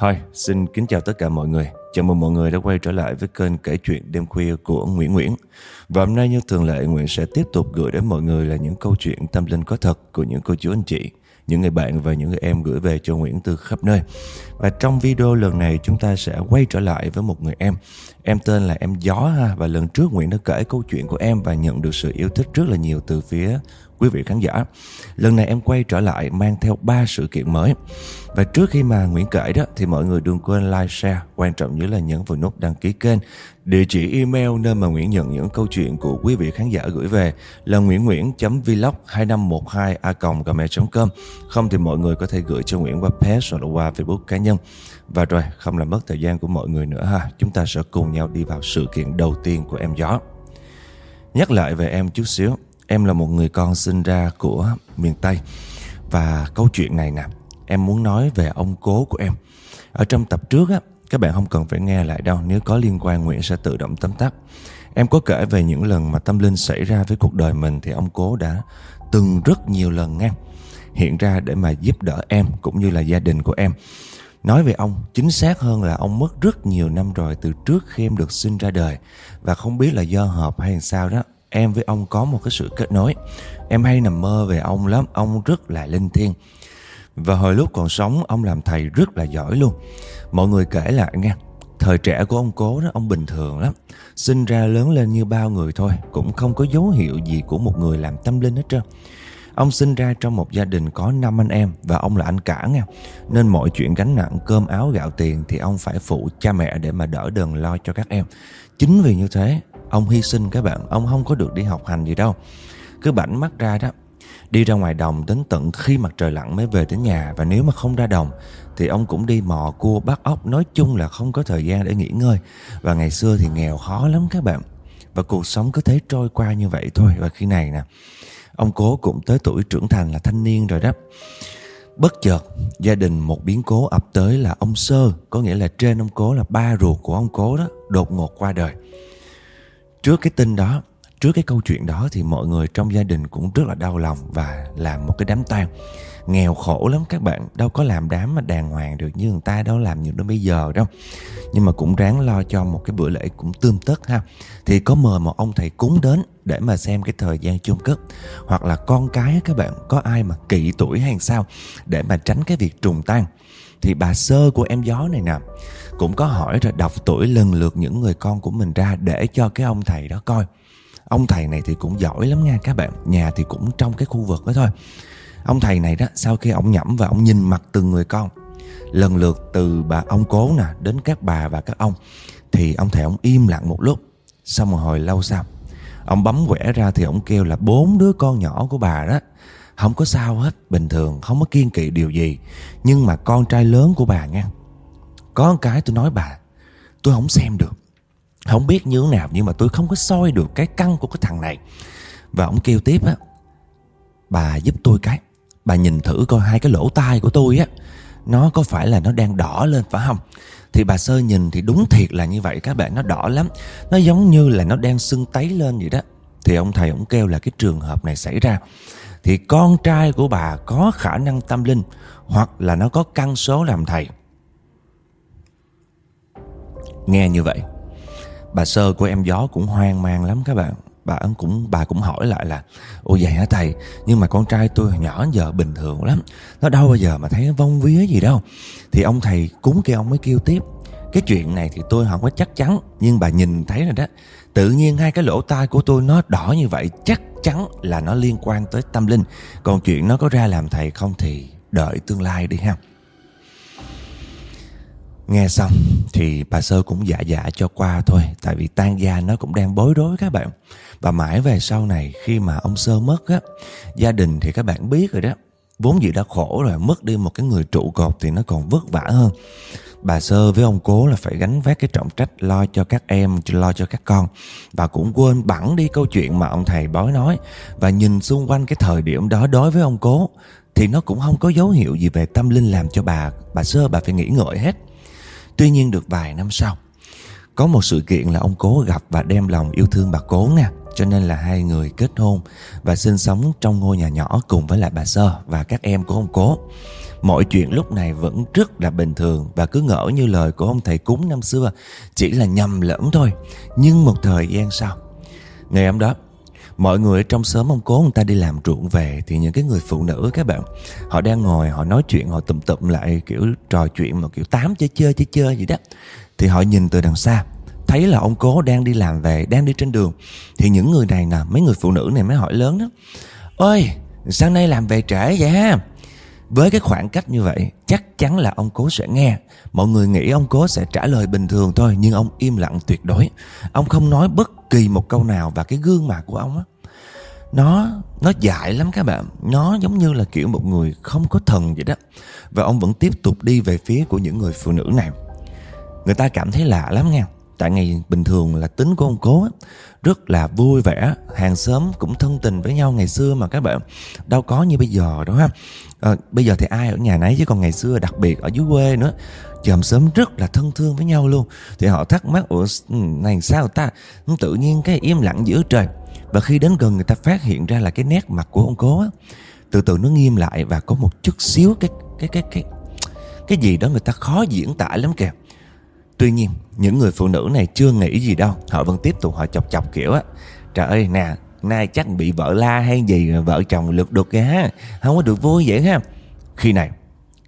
Hi, xin kính chào tất cả mọi người. Chào mừng mọi người đã quay trở lại với kênh kể chuyện đêm khuya của Nguyễn Nguyễn. Và hôm nay như thường lệ, Nguyễn sẽ tiếp tục gửi đến mọi người là những câu chuyện tâm linh có thật của những cô chú anh chị, những người bạn và những người em gửi về cho Nguyễn từ khắp nơi. Và trong video lần này chúng ta sẽ quay trở lại với một người em. Em tên là em Gió ha và lần trước Nguyễn đã kể câu chuyện của em và nhận được sự yêu thích rất là nhiều từ phía quý vị khán giả. Lần này em quay trở lại mang theo 3 sự kiện mới. Và trước khi mà Nguyễn kể đó thì mọi người đừng quên like, share, quan trọng nhất là nhấn vào nút đăng ký kênh. Địa chỉ email nơi mà Nguyễn nhận những câu chuyện của quý vị khán giả gửi về là nguyễnnguyễn.vlog2512a.gmail.com Không thì mọi người có thể gửi cho Nguyễn qua page hoặc là qua Facebook cá nhân. Và rồi, không làm mất thời gian của mọi người nữa ha. Chúng ta sẽ cùng nhau đi vào sự kiện đầu tiên của em gió. Nhắc lại về em chút xíu Em là một người con sinh ra của miền Tây. Và câu chuyện này nè Em muốn nói về ông cố của em. Ở trong tập trước á Các bạn không cần phải nghe lại đâu Nếu có liên quan Nguyễn sẽ tự động tóm tắt. Em có kể về những lần mà tâm linh xảy ra với cuộc đời mình Thì ông cố đã từng rất nhiều lần nghe. Hiện ra để mà giúp đỡ em Cũng như là gia đình của em. Nói về ông, chính xác hơn là ông mất rất nhiều năm rồi từ trước khi em được sinh ra đời. Và không biết là do hợp hay sao đó em với ông có một cái sự kết nối. Em hay nằm mơ về ông lắm, ông rất là linh thiêng. Và hồi lúc còn sống, ông làm thầy rất là giỏi luôn. Mọi người kể lại nghe, thời trẻ của ông cố đó, ông bình thường lắm. Sinh ra lớn lên như bao người thôi, cũng không có dấu hiệu gì của một người làm tâm linh hết trơn. Ông sinh ra trong một gia đình có 5 anh em và ông là anh cả nghe. Nên mọi chuyện gánh nặng cơm áo gạo tiền thì ông phải phụ cha mẹ để mà đỡ đần lo cho các em. Chính vì như thế Ông hy sinh các bạn. Ông không có được đi học hành gì đâu. Cứ bảnh mắt ra đó, Đi ra ngoài đồng đến tận khi mặt trời lặn mới về đến nhà. Và nếu mà không ra đồng, Thì ông cũng đi mò cua bắt ốc. Nói chung là không có thời gian để nghỉ ngơi. Và ngày xưa thì nghèo khó lắm các bạn. Và cuộc sống cứ thế trôi qua như vậy thôi. Và khi này nè, Ông cố cũng tới tuổi trưởng thành là thanh niên rồi đó. Bất chợt, gia đình một biến cố ập tới là ông Sơ. Có nghĩa là trên ông cố là ba ruột của ông cố đó, Đột ngột qua đời. Trước cái tin đó, Trước cái câu chuyện đó thì mọi người trong gia đình cũng rất là đau lòng và làm một cái đám tang. Nghèo khổ lắm các bạn, đâu có làm đám mà đàng hoàng được như người ta đâu, làm như nó bây giờ đâu. Nhưng mà cũng ráng lo cho một cái bữa lễ cũng tươm tất ha. Thì có mời một ông thầy cúng đến để mà xem cái thời gian chôn cất. Hoặc là con cái các bạn, có ai mà kỵ tuổi hay sao để mà tránh cái việc trùng tang. Thì bà sơ của em gió này nè cũng có hỏi rồi đọc tuổi lần lượt những người con của mình ra để cho cái ông thầy đó coi. Ông thầy này thì cũng giỏi lắm nha các bạn, nhà thì cũng trong cái khu vực đó thôi. Ông thầy này đó, sau khi ông nhẩm và ông nhìn mặt từng người con, lần lượt từ bà ông cố nè đến các bà và các ông, thì ông thầy ông im lặng một lúc. Xong một hồi lâu sau, ông bấm quẻ ra thì ông kêu là bốn đứa con nhỏ của bà đó, không có sao hết, bình thường, không có kiên kỵ điều gì, nhưng mà con trai lớn của bà nha có một cái tôi nói bà, tôi không xem được. Không biết như thế nào, nhưng mà tôi không có soi được cái căn của cái thằng này. Và ông kêu tiếp á, bà giúp tôi cái, bà nhìn thử coi hai cái lỗ tai của tôi á, nó có phải là nó đang đỏ lên phải không? Thì bà sơ nhìn thì đúng thiệt là như vậy, các bạn, nó đỏ lắm. Nó giống như là nó đang sưng tấy lên vậy đó. Thì ông thầy ông kêu là cái trường hợp này xảy ra. Thì con trai của bà có khả năng tâm linh, hoặc là nó có căn số làm thầy nghe như vậy, bà sơ của em gió cũng hoang mang lắm các bạn. Bà cũng bà cũng hỏi lại là ồ vậy hả thầy? Nhưng mà con trai tôi nhỏ giờ bình thường lắm, nó đâu bao giờ mà thấy vong vía gì đâu. Thì ông thầy cúng kêu ông mới kêu tiếp, cái chuyện này thì tôi không có chắc chắn, nhưng bà nhìn thấy rồi đó. Tự nhiên hai cái lỗ tai của tôi nó đỏ như vậy, chắc chắn là nó liên quan tới tâm linh. Còn chuyện nó có ra làm thầy không thì đợi tương lai đi ha. Nghe xong thì bà Sơ cũng dạ dạ cho qua thôi Tại vì tan gia nó cũng đang bối rối các bạn. Và mãi về sau này khi mà ông Sơ mất á Gia đình thì các bạn biết rồi đó Vốn dĩ đã khổ rồi Mất đi một cái người trụ cột thì nó còn vất vả hơn. Bà Sơ với ông Cố là phải gánh vác cái trọng trách Lo cho các em, lo cho các con. Và cũng quên bẵng đi câu chuyện mà ông thầy bói nói. Và nhìn xung quanh cái thời điểm đó đối với ông Cố Thì nó cũng không có dấu hiệu gì về tâm linh làm cho bà. Bà Sơ bà phải nghĩ ngợi hết. Tuy nhiên được vài năm sau, Có một sự kiện là ông cố gặp và đem lòng yêu thương bà cố nè Cho nên là hai người kết hôn Và sinh sống trong ngôi nhà nhỏ cùng với lại bà Sơ và các em của ông cố. Mọi chuyện lúc này vẫn rất là bình thường Và cứ ngỡ như lời của ông thầy cúng năm xưa Chỉ là nhầm lẫn thôi. Nhưng một thời gian sau, Ngày hôm đó Mọi người ở trong xóm ông cố người ta đi làm ruộng về Thì những cái người phụ nữ các bạn, Họ đang ngồi, họ nói chuyện, Họ tụm tụm lại kiểu trò chuyện mà kiểu tám chơi chơi chơi chơi gì đó. Thì họ nhìn từ đằng xa, Thấy là ông cố đang đi làm về, Đang đi trên đường. Thì những người này nè, Mấy người phụ nữ này mới hỏi lớn đó. Ôi sáng nay làm về trễ vậy ha? Với cái khoảng cách như vậy, Chắc chắn là ông cố sẽ nghe. Mọi người nghĩ ông cố sẽ trả lời bình thường thôi, Nhưng ông im lặng tuyệt đối. Ông không nói bất kỳ một câu nào Và cái gương mặt của ông á, Nó nó dại lắm các bạn. Nó giống như là kiểu một người không có thần vậy đó. Và ông vẫn tiếp tục đi về phía của những người phụ nữ này. Người ta cảm thấy lạ lắm nha. Tại ngày bình thường là tính của ông cố á, rất là vui vẻ hàng xóm cũng thân tình với nhau ngày xưa mà các bạn. Đâu có như bây giờ đó ha. À, bây giờ thì ai ở nhà nấy chứ còn ngày xưa đặc biệt ở dưới quê nữa. Chòm sớm rất là thân thương với nhau luôn. Thì họ thắc mắc ủa này sao ta? Tự nhiên cái im lặng giữa trời. Và khi đến gần người ta phát hiện ra là cái nét mặt của ông cố á từ từ nó nghiêm lại và có một chút xíu cái cái cái cái cái gì đó người ta khó diễn tả lắm kìa. Tuy nhiên, những người phụ nữ này chưa nghĩ gì đâu. Họ vẫn tiếp tục, họ chọc chọc kiểu á. Trời ơi, nè, Nay chắc bị vợ la hay gì Vợ chồng lượt đục kìa Không có được vui vậy ha. Khi này,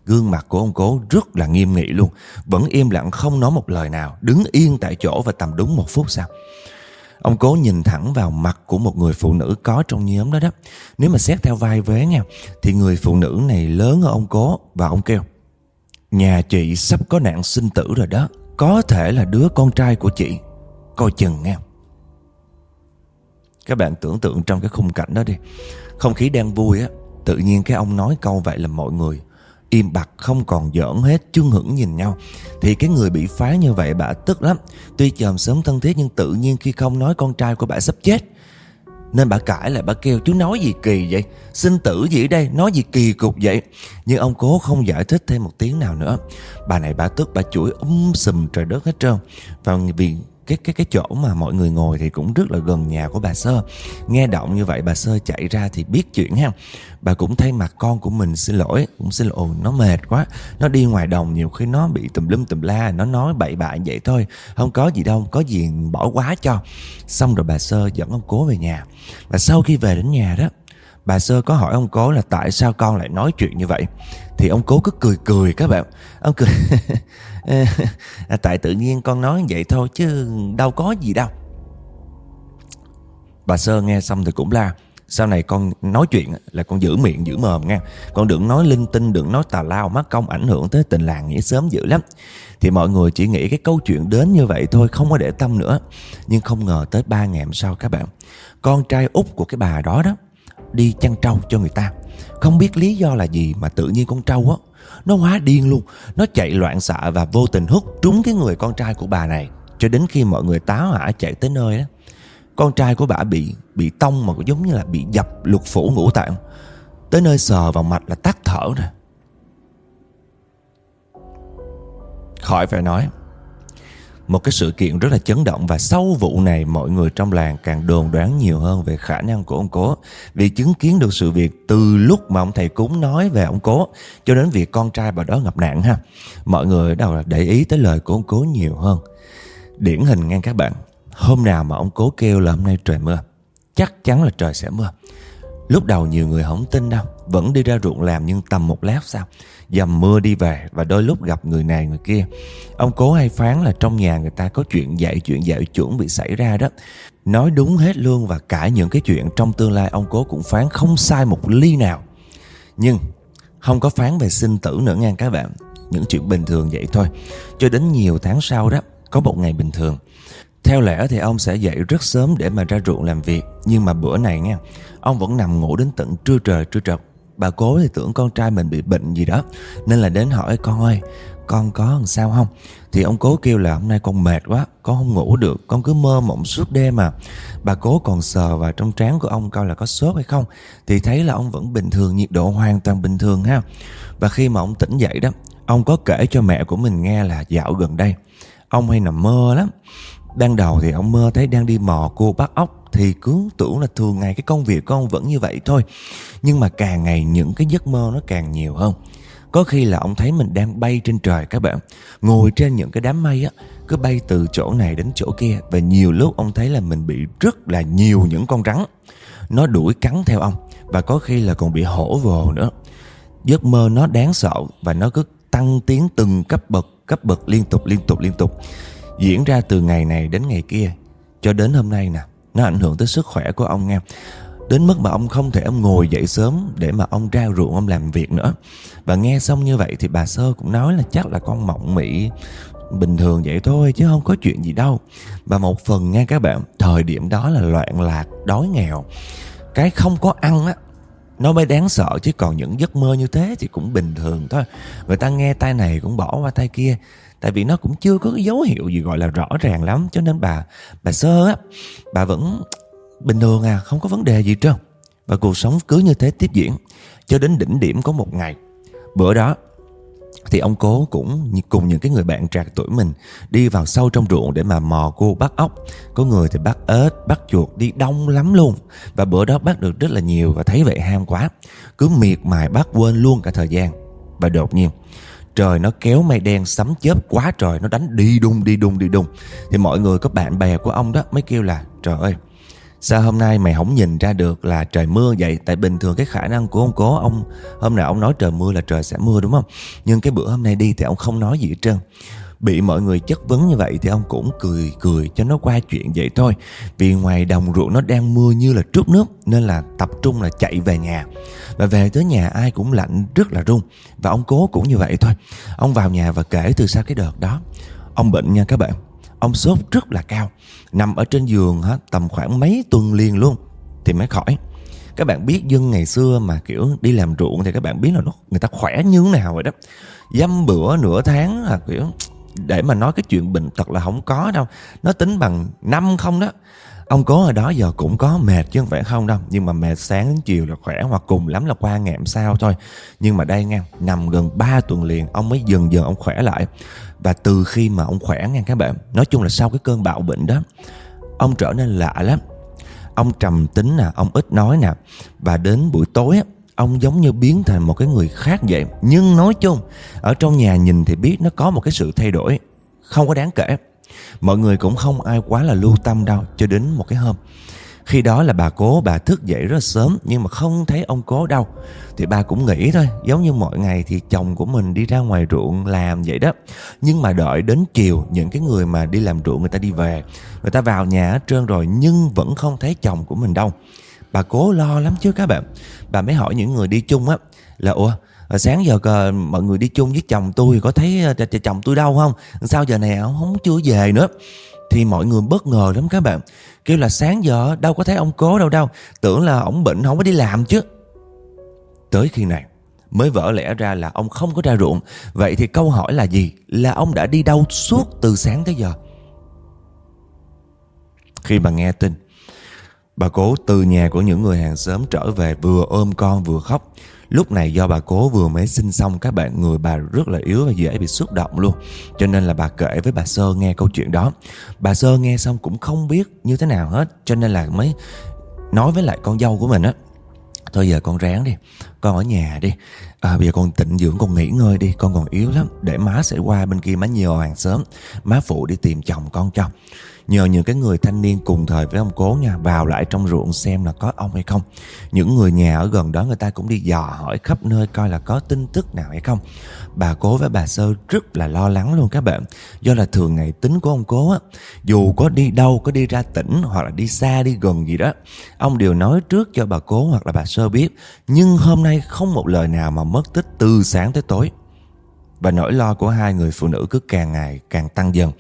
Gương mặt của ông cố rất là nghiêm nghị luôn. Vẫn im lặng, không nói một lời nào. Đứng yên tại chỗ và tầm đúng một phút sau. Ông cố nhìn thẳng vào mặt của một người phụ nữ có trong nhóm đó đó. Nếu mà xét theo vai vế nha, Thì người phụ nữ này lớn hơn ông cố Và ông kêu, Nhà chị sắp có nạn sinh tử rồi đó có thể là đứa con trai của chị. Coi chừng nghe. Các bạn tưởng tượng trong cái khung cảnh đó đi. Không khí đang vui á, Tự nhiên cái ông nói câu vậy là mọi người Im bặt, không còn giỡn hết, Chưng hững nhìn nhau. Thì cái người bị phá như vậy bà tức lắm. Tuy chồng sớm thân thiết nhưng tự nhiên khi không nói con trai của bà sắp chết nên bà cãi lại, bà kêu, chú nói gì kỳ vậy? Sinh tử gì ở đây? Nói gì kỳ cục vậy? Nhưng ông cố không giải thích thêm một tiếng nào nữa. Bà này bà tức, bà chuỗi um sùm trời đất hết trơn. Và vì cái cái cái chỗ mà mọi người ngồi thì cũng rất là gần nhà của bà Sơ. Nghe động như vậy bà Sơ chạy ra thì biết chuyện ha. Bà cũng thay mặt con của mình xin lỗi, cũng xin lỗi nó mệt quá. Nó đi ngoài đồng nhiều khi nó bị tùm lum tùm la, nó nói bậy bạ vậy thôi. Không có gì đâu, có gì bỏ quá cho. Xong rồi bà Sơ dẫn ông cố về nhà. Và sau khi về đến nhà đó, bà Sơ có hỏi ông cố là tại sao con lại nói chuyện như vậy. Thì ông cố cứ cười cười các bạn. Ông cười À, tại tự nhiên con nói vậy thôi chứ đâu có gì đâu. Bà Sơ nghe xong thì cũng la, sau này con nói chuyện là con giữ miệng giữ mồm nha Con đừng nói linh tinh, Đừng nói tà lao, mất công ảnh hưởng tới tình làng nghĩa sớm dữ lắm. Thì mọi người chỉ nghĩ cái câu chuyện đến như vậy thôi, Không có để tâm nữa. Nhưng không ngờ tới ba ngày sau các bạn, Con trai út của cái bà đó đó Đi chăn trâu cho người ta. Không biết lý do là gì mà tự nhiên con trâu á nó hóa điên luôn. Nó chạy loạn xạ và vô tình hút trúng cái người con trai của bà này. Cho đến khi mọi người táo hỏa chạy tới nơi đó Con trai của bà bị bị tông mà giống như là bị dập lục phủ ngũ tạng. Tới nơi sờ vào mạch là tắt thở rồi. Khỏi phải nói một cái sự kiện rất là chấn động và sau vụ này mọi người trong làng càng đồn đoán nhiều hơn về khả năng của ông cố vì chứng kiến được sự việc từ lúc mà ông thầy cúng nói về ông cố cho đến việc con trai bà đó ngập nạn ha. Mọi người đầu là để ý tới lời của ông cố nhiều hơn. Điển hình nghe các bạn, hôm nào mà ông cố kêu là hôm nay trời mưa, chắc chắn là trời sẽ mưa. Lúc đầu nhiều người không tin đâu Vẫn đi ra ruộng làm nhưng tầm một lát sau Dầm mưa đi về Và đôi lúc gặp người này người kia. Ông cố hay phán là trong nhà người ta có chuyện dạy Chuyện dạy chuẩn bị xảy ra đó. Nói đúng hết luôn Và cả những cái chuyện trong tương lai, Ông cố cũng phán không sai một ly nào. Nhưng không có phán về sinh tử nữa nha các bạn. Những chuyện bình thường vậy thôi. Cho đến nhiều tháng sau đó, Có một ngày bình thường. Theo lẽ thì ông sẽ dậy rất sớm để mà ra ruộng làm việc. Nhưng mà bữa này nha, Ông vẫn nằm ngủ đến tận trưa trời, trưa trật Bà cố thì tưởng con trai mình bị bệnh gì đó, Nên là đến hỏi, con ơi, Con có làm sao không? Thì ông cố kêu là, hôm nay con mệt quá, Con không ngủ được, Con cứ mơ mộng suốt đêm mà Bà cố còn sờ vào trong trán của ông coi là có sốt hay không, Thì thấy là ông vẫn bình thường, Nhiệt độ hoàn toàn bình thường ha. Và khi mà ông tỉnh dậy đó, Ông có kể cho mẹ của mình nghe là dạo gần đây, Ông hay nằm mơ lắm. Ban đầu thì ông mơ thấy đang đi mò cua bắt ốc thì cứ tưởng là thường ngày cái công việc của ông vẫn như vậy thôi. Nhưng mà càng ngày những cái giấc mơ nó càng nhiều hơn. Có khi là ông thấy mình đang bay trên trời các bạn. Ngồi trên những cái đám mây á, Cứ bay từ chỗ này đến chỗ kia Và nhiều lúc ông thấy là mình bị rất là nhiều những con rắn. Nó đuổi cắn theo ông Và có khi là còn bị hổ vồ nữa. Giấc mơ nó đáng sợ Và nó cứ tăng tiến từng cấp bậc Cấp bậc liên tục liên tục liên tục. Diễn ra từ ngày này đến ngày kia Cho đến hôm nay nè. Nó ảnh hưởng tới sức khỏe của ông nha Đến mức mà ông không thể ông ngồi dậy sớm Để mà ông ra ruộng ông làm việc nữa. Và nghe xong như vậy thì bà Sơ cũng nói là chắc là con mộng mị Bình thường vậy thôi chứ không có chuyện gì đâu. Và một phần nha các bạn Thời điểm đó là loạn lạc, đói nghèo. Cái không có ăn á nó mới đáng sợ chứ còn những giấc mơ như thế thì cũng bình thường thôi. Người ta nghe tay này cũng bỏ qua tay kia tại vì nó cũng chưa có cái dấu hiệu gì gọi là rõ ràng lắm, cho nên bà bà sơ á, bà vẫn bình thường à không có vấn đề gì trơn. Và cuộc sống cứ như thế tiếp diễn, cho đến đỉnh điểm có một ngày. Bữa đó, thì ông cố cũng cùng những cái người bạn trạc tuổi mình đi vào sâu trong ruộng để mà mò cô bắt ốc. Có người thì bắt ếch bắt chuột đi đông lắm luôn. Và bữa đó bắt được rất là nhiều và thấy vậy ham quá. Cứ miệt mài bắt quên luôn cả thời gian. Và đột nhiên trời nó kéo mây đen sấm chớp quá trời, nó đánh đi đung đi đung đi đung thì mọi người có bạn bè của ông đó mới kêu là, trời ơi, Sao hôm nay mày không nhìn ra được là trời mưa vậy? Tại bình thường cái khả năng của ông cố, Ông, hôm nào ông nói trời mưa là trời sẽ mưa, đúng không? Nhưng cái bữa hôm nay đi thì ông không nói gì hết trơn. Bị mọi người chất vấn như vậy thì ông cũng cười cười cho nó qua chuyện vậy thôi. Vì ngoài đồng ruộng nó đang mưa như là trút nước Nên là tập trung là chạy về nhà. Và về tới nhà ai cũng lạnh rất là run. Và ông cố cũng như vậy thôi. Ông vào nhà và kể từ sau cái đợt đó. Ông bệnh nha các bạn. Ông sốt rất là cao. Nằm ở trên giường hả tầm khoảng mấy tuần liền luôn. Thì mới khỏi. Các bạn biết dân ngày xưa mà kiểu đi làm ruộng Thì các bạn biết là nó, người ta khỏe như thế nào rồi đó. Dăm bữa nửa tháng là kiểu để mà nói cái chuyện bệnh tật là không có đâu. Nó tính bằng năm không đó. Ông cố ở đó giờ cũng có mệt chứ không phải không đâu. Nhưng mà mệt sáng đến chiều là khỏe Hoặc cùng lắm là qua ngạm sao thôi. Nhưng mà đây nha Nằm gần 3 tuần liền, Ông mới dần dần ông khỏe lại. Và từ khi mà ông khỏe nha các bạn, Nói chung là sau cái cơn bạo bệnh đó, Ông trở nên lạ lắm. Ông trầm tính nè, Ông ít nói nè. Và đến buổi tối á Ông giống như biến thành một cái người khác vậy. Nhưng nói chung, Ở trong nhà nhìn thì biết nó có một cái sự thay đổi. Không có đáng kể. Mọi người cũng không ai quá là lưu tâm đâu, Cho đến một cái hôm. Khi đó là bà cố, bà thức dậy rất sớm, Nhưng mà không thấy ông cố đâu. Thì bà cũng nghĩ thôi, Giống như mọi ngày thì chồng của mình đi ra ngoài ruộng làm vậy đó. Nhưng mà đợi đến chiều, Những cái người mà đi làm ruộng người ta đi về. Người ta vào nhà hết trơn rồi, Nhưng vẫn không thấy chồng của mình đâu. Bà cố lo lắm chứ các bạn. Bà mới hỏi những người đi chung á Là ủa sáng giờ cờ, mọi người đi chung với chồng tôi có thấy ờ, chồng tôi đâu không? Sao giờ này ông không chưa về nữa? Thì mọi người bất ngờ lắm các bạn. Kêu là sáng giờ đâu có thấy ông cố đâu đâu. Tưởng là ông bệnh không có đi làm chứ. Tới khi này mới vỡ lẽ ra là ông không có ra ruộng. Vậy thì câu hỏi là gì? Là ông đã đi đâu suốt từ sáng tới giờ? Khi mà nghe tin bà cố từ nhà của những người hàng xóm trở về vừa ôm con vừa khóc. Lúc này do bà cố vừa mới sinh xong các bạn người bà rất là yếu và dễ bị xúc động luôn. Cho nên là bà kể với bà Sơ nghe câu chuyện đó. Bà Sơ nghe xong cũng không biết như thế nào hết Cho nên là mới nói với lại con dâu của mình á. Thôi giờ con ráng đi Con ở nhà đi. À, Bây giờ con tịnh dưỡng con nghỉ ngơi đi Con còn yếu lắm. Để má sẽ qua bên kia má nhiều hàng sớm Má phụ đi tìm chồng con cho. Nhờ những cái người thanh niên cùng thời với ông cố nha, Vào lại trong ruộng xem là có ông hay không. Những người nhà ở gần đó, người ta cũng đi dò hỏi khắp nơi Coi là có tin tức nào hay không. Bà cố với bà Sơ rất là lo lắng luôn các bạn. Do là thường ngày tính của ông cố á, Dù có đi đâu, có đi ra tỉnh Hoặc là đi xa, đi gần gì đó, Ông đều nói trước cho bà cố hoặc là bà Sơ biết. Nhưng hôm nay không một lời nào mà mất tích từ sáng tới tối và nỗi lo của hai người phụ nữ cứ càng ngày càng tăng dần.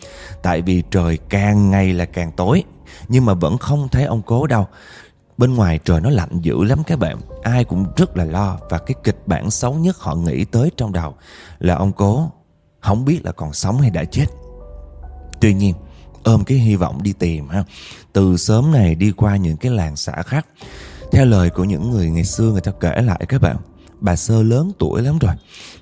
Tại vì trời càng ngày là càng tối, Nhưng mà vẫn không thấy ông cố đâu. Bên ngoài trời nó lạnh dữ lắm các bạn. Ai cũng rất là lo Và cái kịch bản xấu nhất họ nghĩ tới trong đầu Là ông cố Không biết là còn sống hay đã chết. Tuy nhiên, Ôm cái hy vọng đi tìm ha. Từ sớm này đi qua những cái làng xã khác. Theo lời của những người ngày xưa người ta kể lại các bạn Bà Sơ lớn tuổi lắm rồi.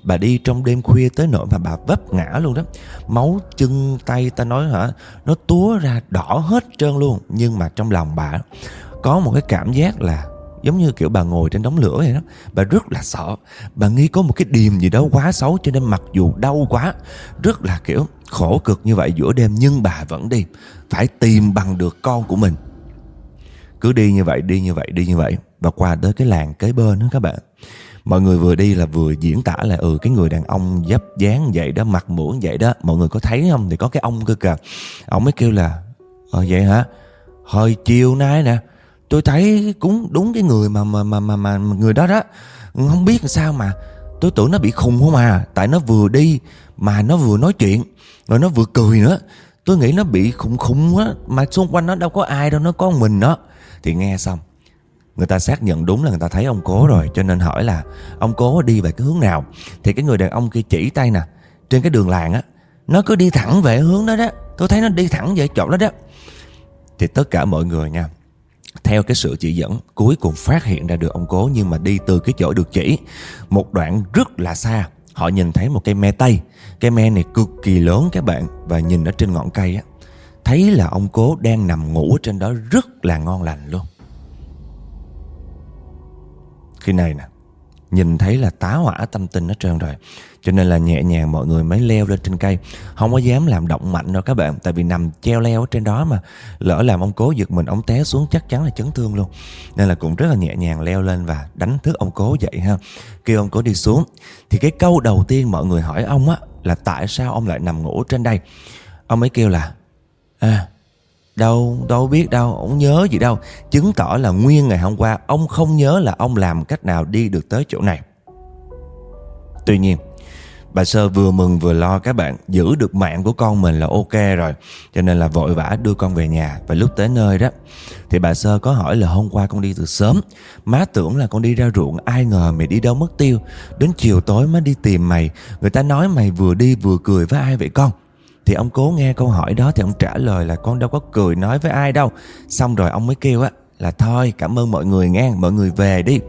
Bà đi trong đêm khuya tới nỗi mà bà vấp ngã luôn đó. Máu chân tay ta nói hả, Nó túa ra đỏ hết trơn luôn. Nhưng mà trong lòng bà Có một cái cảm giác là giống như kiểu bà ngồi trên đống lửa vậy đó. Bà rất là sợ. Bà nghi có một cái điềm gì đó quá xấu cho nên mặc dù đau quá, rất là kiểu khổ cực như vậy giữa đêm. Nhưng bà vẫn đi, phải tìm bằng được con của mình. Cứ đi như vậy, đi như vậy, đi như vậy. Và qua tới cái làng kế bên đó các bạn mọi người vừa đi là vừa diễn tả là ừ cái người đàn ông dấp dáng vậy đó mặt mũi vậy đó. Mọi người có thấy không? Thì có cái ông cơ kìa. Ông mới kêu là ờ vậy hả? Hồi chiều nay nè tôi thấy cũng đúng cái người mà mà mà mà, mà người đó đó. Không biết làm sao mà tôi tưởng nó bị khùng không à. Tại nó vừa đi mà nó vừa nói chuyện rồi nó vừa cười nữa. Tôi nghĩ nó bị khùng khùng á mà xung quanh nó đâu có ai đâu nó có mình đó thì nghe xong người ta xác nhận đúng là người ta thấy ông cố rồi, cho nên hỏi là, ông cố đi về cái hướng nào? Thì cái người đàn ông kia chỉ tay nè, trên cái đường làng á, nó cứ đi thẳng về hướng đó đó. Tôi thấy nó đi thẳng về chỗ đó đó. Thì tất cả mọi người nha, theo cái sự chỉ dẫn cuối cùng phát hiện ra được ông cố nhưng mà đi từ cái chỗ được chỉ, một đoạn rất là xa, họ nhìn thấy một cây me tây. Cây me này cực kỳ lớn các bạn, và nhìn ở trên ngọn cây á, thấy là ông cố đang nằm ngủ trên đó rất là ngon lành luôn khi này nè, nhìn thấy là tá hỏa tâm tình hết trơn rồi. Cho nên là nhẹ nhàng mọi người mới leo lên trên cây. Không có dám làm động mạnh đâu các bạn, tại vì nằm treo leo ở trên đó mà. Lỡ làm ông cố giật mình, ông té xuống chắc chắn là chấn thương luôn. Nên là cũng rất là nhẹ nhàng leo lên và đánh thức ông cố dậy ha. Kêu ông cố đi xuống. Thì cái câu đầu tiên mọi người hỏi ông á, là tại sao ông lại nằm ngủ trên đây? Ông ấy kêu là à Đâu, đâu biết đâu, ông nhớ gì đâu. Chứng tỏ là nguyên ngày hôm qua Ông không nhớ là ông làm cách nào đi được tới chỗ này. Tuy nhiên Bà Sơ vừa mừng vừa lo các bạn Giữ được mạng của con mình là ok rồi. Cho nên là vội vã đưa con về nhà Và lúc tới nơi đó Thì bà Sơ có hỏi là hôm qua con đi từ sớm. Má tưởng là con đi ra ruộng Ai ngờ mày đi đâu mất tiêu. Đến chiều tối má đi tìm mày. Người ta nói mày vừa đi vừa cười với ai vậy con? Thì ông cố nghe câu hỏi đó thì ông trả lời là con đâu có cười nói với ai đâu. Xong rồi ông mới kêu á, là thôi, cảm ơn mọi người nghe, mọi người về đi.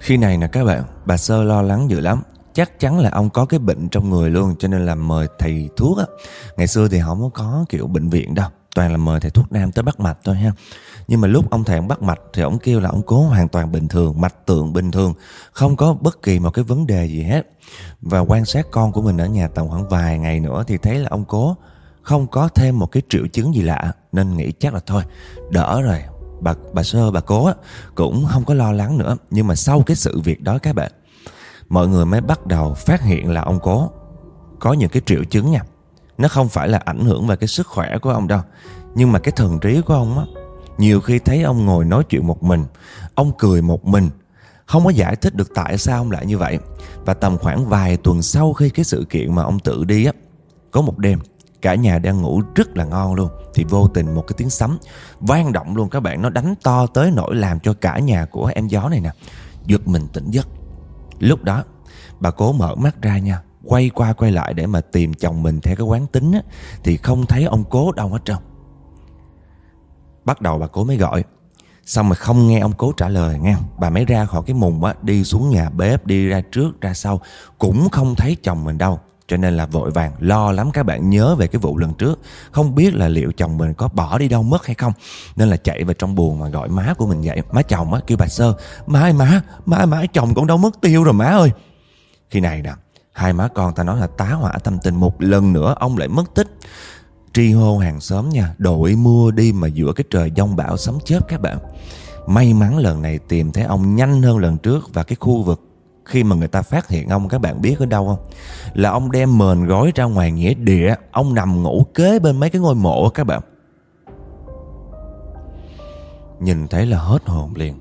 Khi này nè các bạn, bà Sơ lo lắng dữ lắm. Chắc chắn là ông có cái bệnh trong người luôn, cho nên là mời thầy thuốc á. Ngày xưa thì không có kiểu bệnh viện đâu, toàn là mời thầy thuốc nam tới bắt mạch thôi ha nhưng mà lúc ông thầy ông bắt mạch thì ông kêu là ông cố hoàn toàn bình thường, mạch tượng bình thường, không có bất kỳ một cái vấn đề gì hết. Và quan sát con của mình ở nhà tầm khoảng vài ngày nữa thì thấy là ông cố không có thêm một cái triệu chứng gì lạ, nên nghĩ chắc là thôi, đỡ rồi. Bà bà sơ, bà cố cũng không có lo lắng nữa. Nhưng mà sau cái sự việc đó các bạn, mọi người mới bắt đầu phát hiện là ông cố có những cái triệu chứng nha. Nó không phải là ảnh hưởng về cái sức khỏe của ông đâu, nhưng mà cái thần trí của ông á nhiều khi thấy ông ngồi nói chuyện một mình ông cười một mình. Không có giải thích được tại sao ông lại như vậy. Và tầm khoảng vài tuần sau khi cái sự kiện mà ông tự đi á có một đêm cả nhà đang ngủ rất là ngon luôn. Thì vô tình một cái tiếng sấm vang động luôn. Các bạn nó đánh to tới nỗi làm cho cả nhà của em gió này nè giật mình tỉnh giấc. Lúc đó bà cố mở mắt ra nha quay qua quay lại để mà tìm chồng mình theo cái quán tính á, thì không thấy ông cố đâu hết trơn bắt đầu bà cố mới gọi. Xong mà không nghe ông cố trả lời nghe bà mới ra khỏi cái mùng á đi xuống nhà bếp đi ra trước ra sau. Cũng không thấy chồng mình đâu cho nên là vội vàng lo lắm. Các bạn nhớ về cái vụ lần trước Không biết là liệu chồng mình có bỏ đi đâu mất hay không. Nên là chạy vào trong buồn mà gọi má của mình dậy. Má chồng á kêu bà Sơ Má ơi má, má má chồng con đâu mất tiêu rồi má ơi. Khi này nè Hai má con ta nói là tá hỏa tâm tình một lần nữa Ông lại mất tích. Tri hô hàng xóm nha. Đội mưa đi mà giữa cái trời giông bão sấm chớp các bạn. May mắn lần này tìm thấy ông nhanh hơn lần trước Và cái khu vực khi mà người ta phát hiện ông, các bạn biết ở đâu không? Là ông đem mền gói ra ngoài nghĩa địa, ông nằm ngủ kế bên mấy cái ngôi mộ các bạn. Nhìn thấy là hết hồn liền.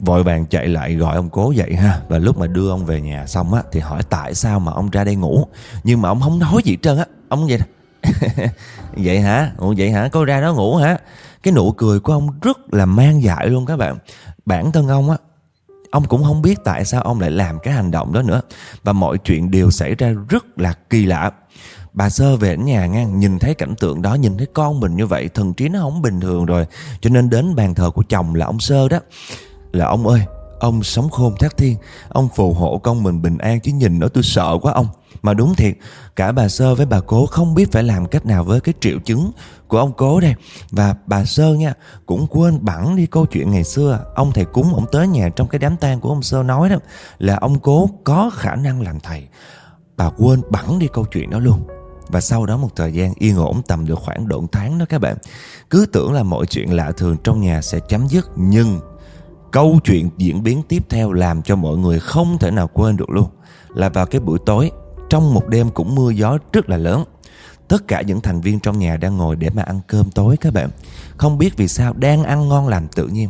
Vội vàng chạy lại gọi ông cố dậy ha. Và lúc mà đưa ông về nhà xong á, thì hỏi tại sao mà ông ra đây ngủ? Nhưng mà ông không nói gì trơn á. Ông vậy vậy hả? Ủa, vậy hả? Có ra đó ngủ hả? Cái nụ cười của ông rất là mang dại luôn các bạn. Bản thân ông á, Ông cũng không biết tại sao ông lại làm cái hành động đó nữa. Và mọi chuyện đều xảy ra rất là kỳ lạ. Bà Sơ về đến nhà ngang, Nhìn thấy cảnh tượng đó, Nhìn thấy con mình như vậy, Thần trí nó không bình thường rồi. Cho nên đến bàn thờ của chồng là ông Sơ đó. Là ông ơi, Ông sống khôn thác thiên. Ông phù hộ con mình bình an, Chứ nhìn nó tôi sợ quá ông. Mà đúng thiệt, Cả bà Sơ với bà Cố không biết phải làm cách nào với cái triệu chứng của ông Cố đây. Và bà Sơ nha, Cũng quên bẵng đi câu chuyện ngày xưa. Ông thầy cúng, ông tới nhà trong cái đám tang của ông Sơ nói đó, Là ông Cố có khả năng làm thầy. Bà quên bẵng đi câu chuyện đó luôn. Và sau đó một thời gian, yên ổn tầm được khoảng độ tháng đó các bạn. Cứ tưởng là mọi chuyện lạ thường trong nhà sẽ chấm dứt, Nhưng câu chuyện diễn biến tiếp theo làm cho mọi người không thể nào quên được luôn. Là vào cái buổi tối trong một đêm cũng mưa gió rất là lớn Tất cả những thành viên trong nhà đang ngồi để mà ăn cơm tối các bạn Không biết vì sao đang ăn ngon lành tự nhiên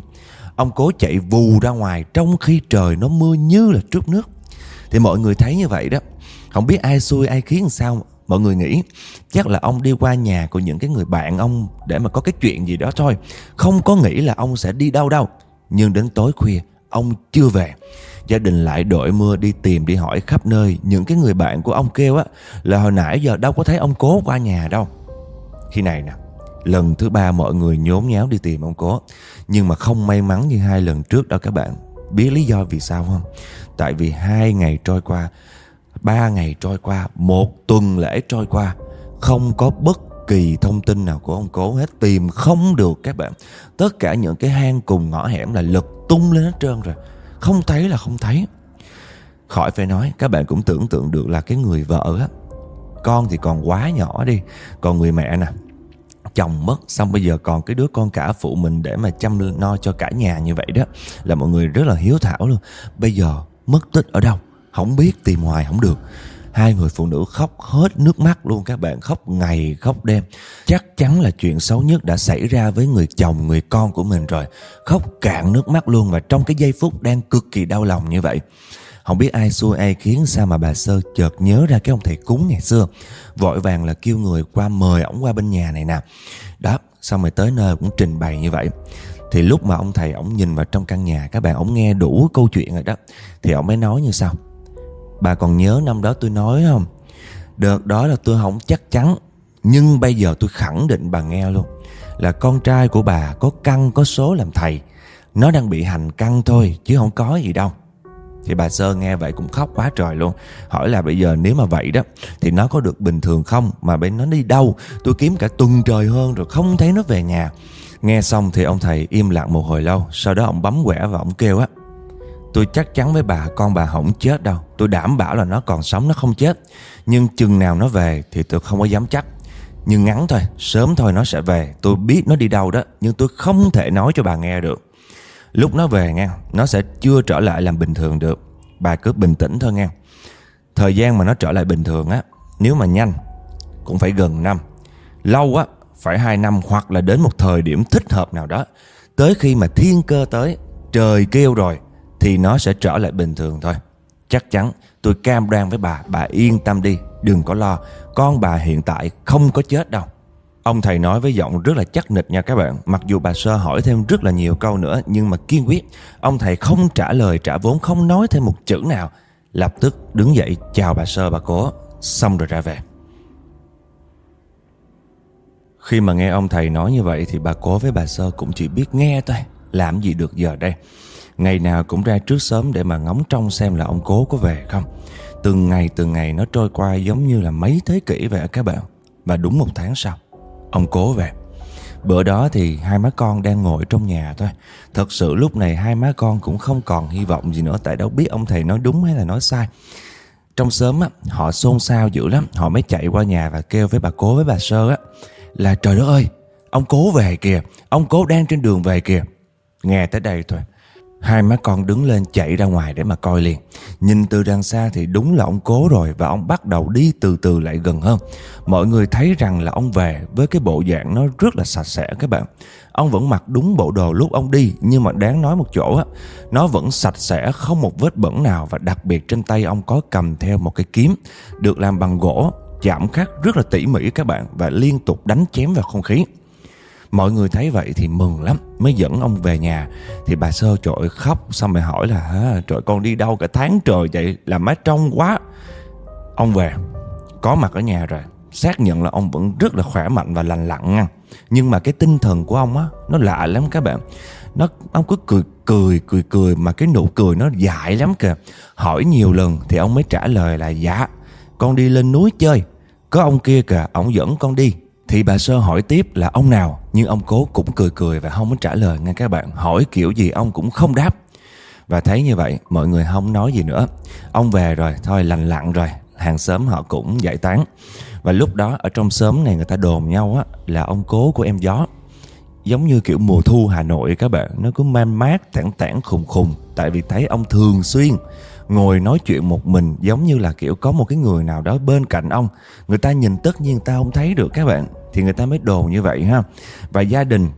Ông cố chạy vù ra ngoài trong khi trời nó mưa như là trút nước Thì mọi người thấy như vậy đó Không biết ai xui ai khiến sao Mọi người nghĩ chắc là ông đi qua nhà của những cái người bạn ông để mà có cái chuyện gì đó thôi. Không có nghĩ là ông sẽ đi đâu đâu. Nhưng đến tối khuya, ông chưa về. Gia đình lại đội mưa đi tìm đi hỏi khắp nơi. Những cái người bạn của ông kêu á là hồi nãy giờ đâu có thấy ông cố qua nhà đâu. Khi này nè, lần thứ ba mọi người nhốn nháo đi tìm ông cố. Nhưng mà không may mắn như hai lần trước đâu các bạn. Biết lý do vì sao không? Tại vì hai ngày trôi qua Ba ngày trôi qua Một tuần lễ trôi qua Không có bất kỳ thông tin nào của ông cố hết Tìm không được các bạn Tất cả những cái hang cùng ngõ hẻm là lật tung lên hết trơn rồi không thấy là không thấy. Khỏi phải nói, Các bạn cũng tưởng tượng được là cái người vợ á. Con thì còn quá nhỏ đi, Còn người mẹ nè. Chồng mất, xong bây giờ còn cái đứa con cả phụ mình để mà chăm no cho cả nhà như vậy đó, là mọi người rất là hiếu thảo luôn. Bây giờ mất tích ở đâu? Không biết, tìm hoài không được. Hai người phụ nữ khóc hết nước mắt luôn, các bạn Khóc ngày, khóc đêm. Chắc chắn là chuyện xấu nhất đã xảy ra với người chồng, người con của mình rồi. Khóc cạn nước mắt luôn Và trong cái giây phút đang cực kỳ đau lòng như vậy. Không biết ai xui ai khiến, sao mà bà Sơ chợt nhớ ra cái ông thầy cúng ngày xưa. Vội vàng là kêu người qua mời ổng qua bên nhà này nè. Đó, xong rồi tới nơi cũng trình bày như vậy. Thì lúc mà ông thầy ổng nhìn vào trong căn nhà, các bạn ổng nghe đủ câu chuyện rồi đó. Thì ổng mới nói như sau. Bà còn nhớ năm đó tôi nói không? Đợt đó là tôi không chắc chắn, Nhưng bây giờ tôi khẳng định bà nghe luôn. Là con trai của bà có căn, có số làm thầy. Nó đang bị hành căn thôi, Chứ không có gì đâu. Thì bà Sơ nghe vậy cũng khóc quá trời luôn. Hỏi là bây giờ nếu mà vậy đó, Thì nó có được bình thường không? Mà bên nó đi đâu? Tôi kiếm cả tuần trời hơn rồi không thấy nó về nhà. Nghe xong thì ông thầy im lặng một hồi lâu, Sau đó ông bấm quẻ và ông kêu á. Tôi chắc chắn với bà, con bà không chết đâu. Tôi đảm bảo là nó còn sống, nó không chết. Nhưng chừng nào nó về thì tôi không có dám chắc. Nhưng ngắn thôi, Sớm thôi nó sẽ về. Tôi biết nó đi đâu đó, Nhưng tôi không thể nói cho bà nghe được. Lúc nó về nha, Nó sẽ chưa trở lại làm bình thường được. Bà cứ bình tĩnh thôi nha. Thời gian mà nó trở lại bình thường á, Nếu mà nhanh, Cũng phải gần năm. Lâu á, Phải hai năm hoặc là đến một thời điểm thích hợp nào đó. Tới khi mà thiên cơ tới, Trời kêu rồi thì nó sẽ trở lại bình thường thôi. Chắc chắn tôi cam đoan với bà, bà yên tâm đi, đừng có lo, con bà hiện tại không có chết đâu. Ông thầy nói với giọng rất là chắc nịch nha các bạn. Mặc dù bà Sơ hỏi thêm rất là nhiều câu nữa Nhưng mà kiên quyết Ông thầy không trả lời trả vốn không nói thêm một chữ nào. Lập tức đứng dậy chào bà Sơ bà cố. Xong rồi ra về. Khi mà nghe ông thầy nói như vậy Thì bà cố với bà Sơ cũng chỉ biết nghe thôi. Làm gì được giờ đây? Ngày nào cũng ra trước sớm để mà ngóng trông xem là ông cố có về không. Từng ngày từng ngày nó trôi qua giống như là mấy thế kỷ vậy các bạn. Và đúng một tháng sau Ông cố về. Bữa đó thì hai má con đang ngồi trong nhà thôi. Thật sự lúc này hai má con cũng không còn hy vọng gì nữa Tại đâu biết ông thầy nói đúng hay là nói sai. Trong sớm á, họ xôn xao dữ lắm. Họ mới chạy qua nhà và kêu với bà cố với bà sơ á Là trời đất ơi Ông cố về kìa Ông cố đang trên đường về kìa. Nghe tới đây thôi Hai má con đứng lên chạy ra ngoài để mà coi liền. Nhìn từ đằng xa thì đúng là ông cố rồi Và ông bắt đầu đi từ từ lại gần hơn. Mọi người thấy rằng là ông về Với cái bộ dạng nó rất là sạch sẽ các bạn. Ông vẫn mặc đúng bộ đồ lúc ông đi, Nhưng mà đáng nói một chỗ á, Nó vẫn sạch sẽ, không một vết bẩn nào Và đặc biệt trên tay ông có cầm theo một cái kiếm, Được làm bằng gỗ, Chạm khắc rất là tỉ mỉ các bạn Và liên tục đánh chém vào không khí. Mọi người thấy vậy thì mừng lắm Mới dẫn ông về nhà. Thì bà Sơ trội khóc Xong rồi hỏi là Hả, Trời con đi đâu cả tháng trời vậy? Làm má trông quá. Ông về Có mặt ở nhà rồi Xác nhận là ông vẫn rất là khỏe mạnh và lành lặn nha. Nhưng mà cái tinh thần của ông á Nó lạ lắm các bạn. Nó Ông cứ cười cười cười cười Mà cái nụ cười nó dại lắm kìa. Hỏi nhiều lần thì ông mới trả lời là Dạ con đi lên núi chơi Có ông kia kìa Ông dẫn con đi. Thì bà Sơ hỏi tiếp là ông nào? Nhưng ông cố cũng cười cười và không có trả lời nghe các bạn. Hỏi kiểu gì ông cũng không đáp. Và thấy như vậy, mọi người không nói gì nữa. Ông về rồi, thôi lành lặn rồi. Hàng xóm họ cũng giải tán. Và lúc đó, ở trong xóm này người ta đồn nhau á, Là ông cố của em gió. Giống như kiểu mùa thu Hà Nội các bạn, nó cứ man mát tản tản khùng khùng. Tại vì thấy ông thường xuyên ngồi nói chuyện một mình, giống như là kiểu có một cái người nào đó bên cạnh ông. Người ta nhìn tất nhiên người ta không thấy được các bạn thì người ta mới đồ như vậy ha. Và gia đình,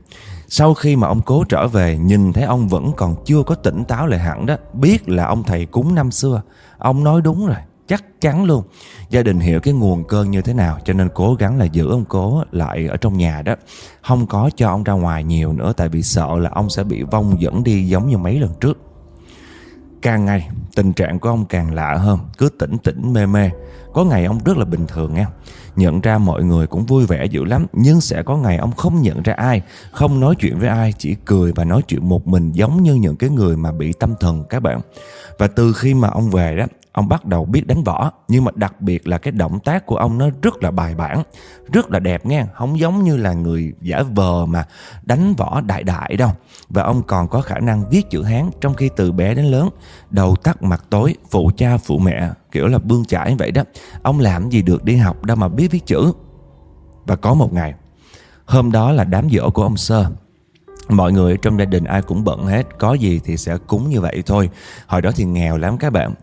sau khi mà ông cố trở về, nhìn thấy ông vẫn còn chưa có tỉnh táo lại hẳn đó, biết là ông thầy cúng năm xưa, ông nói đúng rồi, chắc chắn luôn. Gia đình hiểu cái nguồn cơn như thế nào, cho nên cố gắng là giữ ông cố lại ở trong nhà đó. Không có cho ông ra ngoài nhiều nữa, tại vì sợ là ông sẽ bị vong dẫn đi giống như mấy lần trước. Càng ngày, tình trạng của ông càng lạ hơn, cứ tỉnh tỉnh mê mê. Có ngày ông rất là bình thường nha nhận ra mọi người cũng vui vẻ dữ lắm, nhưng sẽ có ngày ông không nhận ra ai, không nói chuyện với ai, chỉ cười và nói chuyện một mình giống như những cái người mà bị tâm thần các bạn. Và từ khi mà ông về đó, ông bắt đầu biết đánh võ, nhưng mà đặc biệt là cái động tác của ông nó rất là bài bản, rất là đẹp nghe, không giống như là người giả vờ mà đánh võ đại đại đâu. Và ông còn có khả năng viết chữ hán trong khi từ bé đến lớn, đầu tắt mặt tối, phụ cha, phụ mẹ kiểu là bươn chải vậy đó. Ông làm gì được đi học đâu mà biết viết chữ. Và có một ngày, hôm đó là đám giỗ của ông sơ. Mọi người trong gia đình ai cũng bận hết, có gì thì sẽ cúng như vậy thôi. Hồi đó thì nghèo lắm các bạn.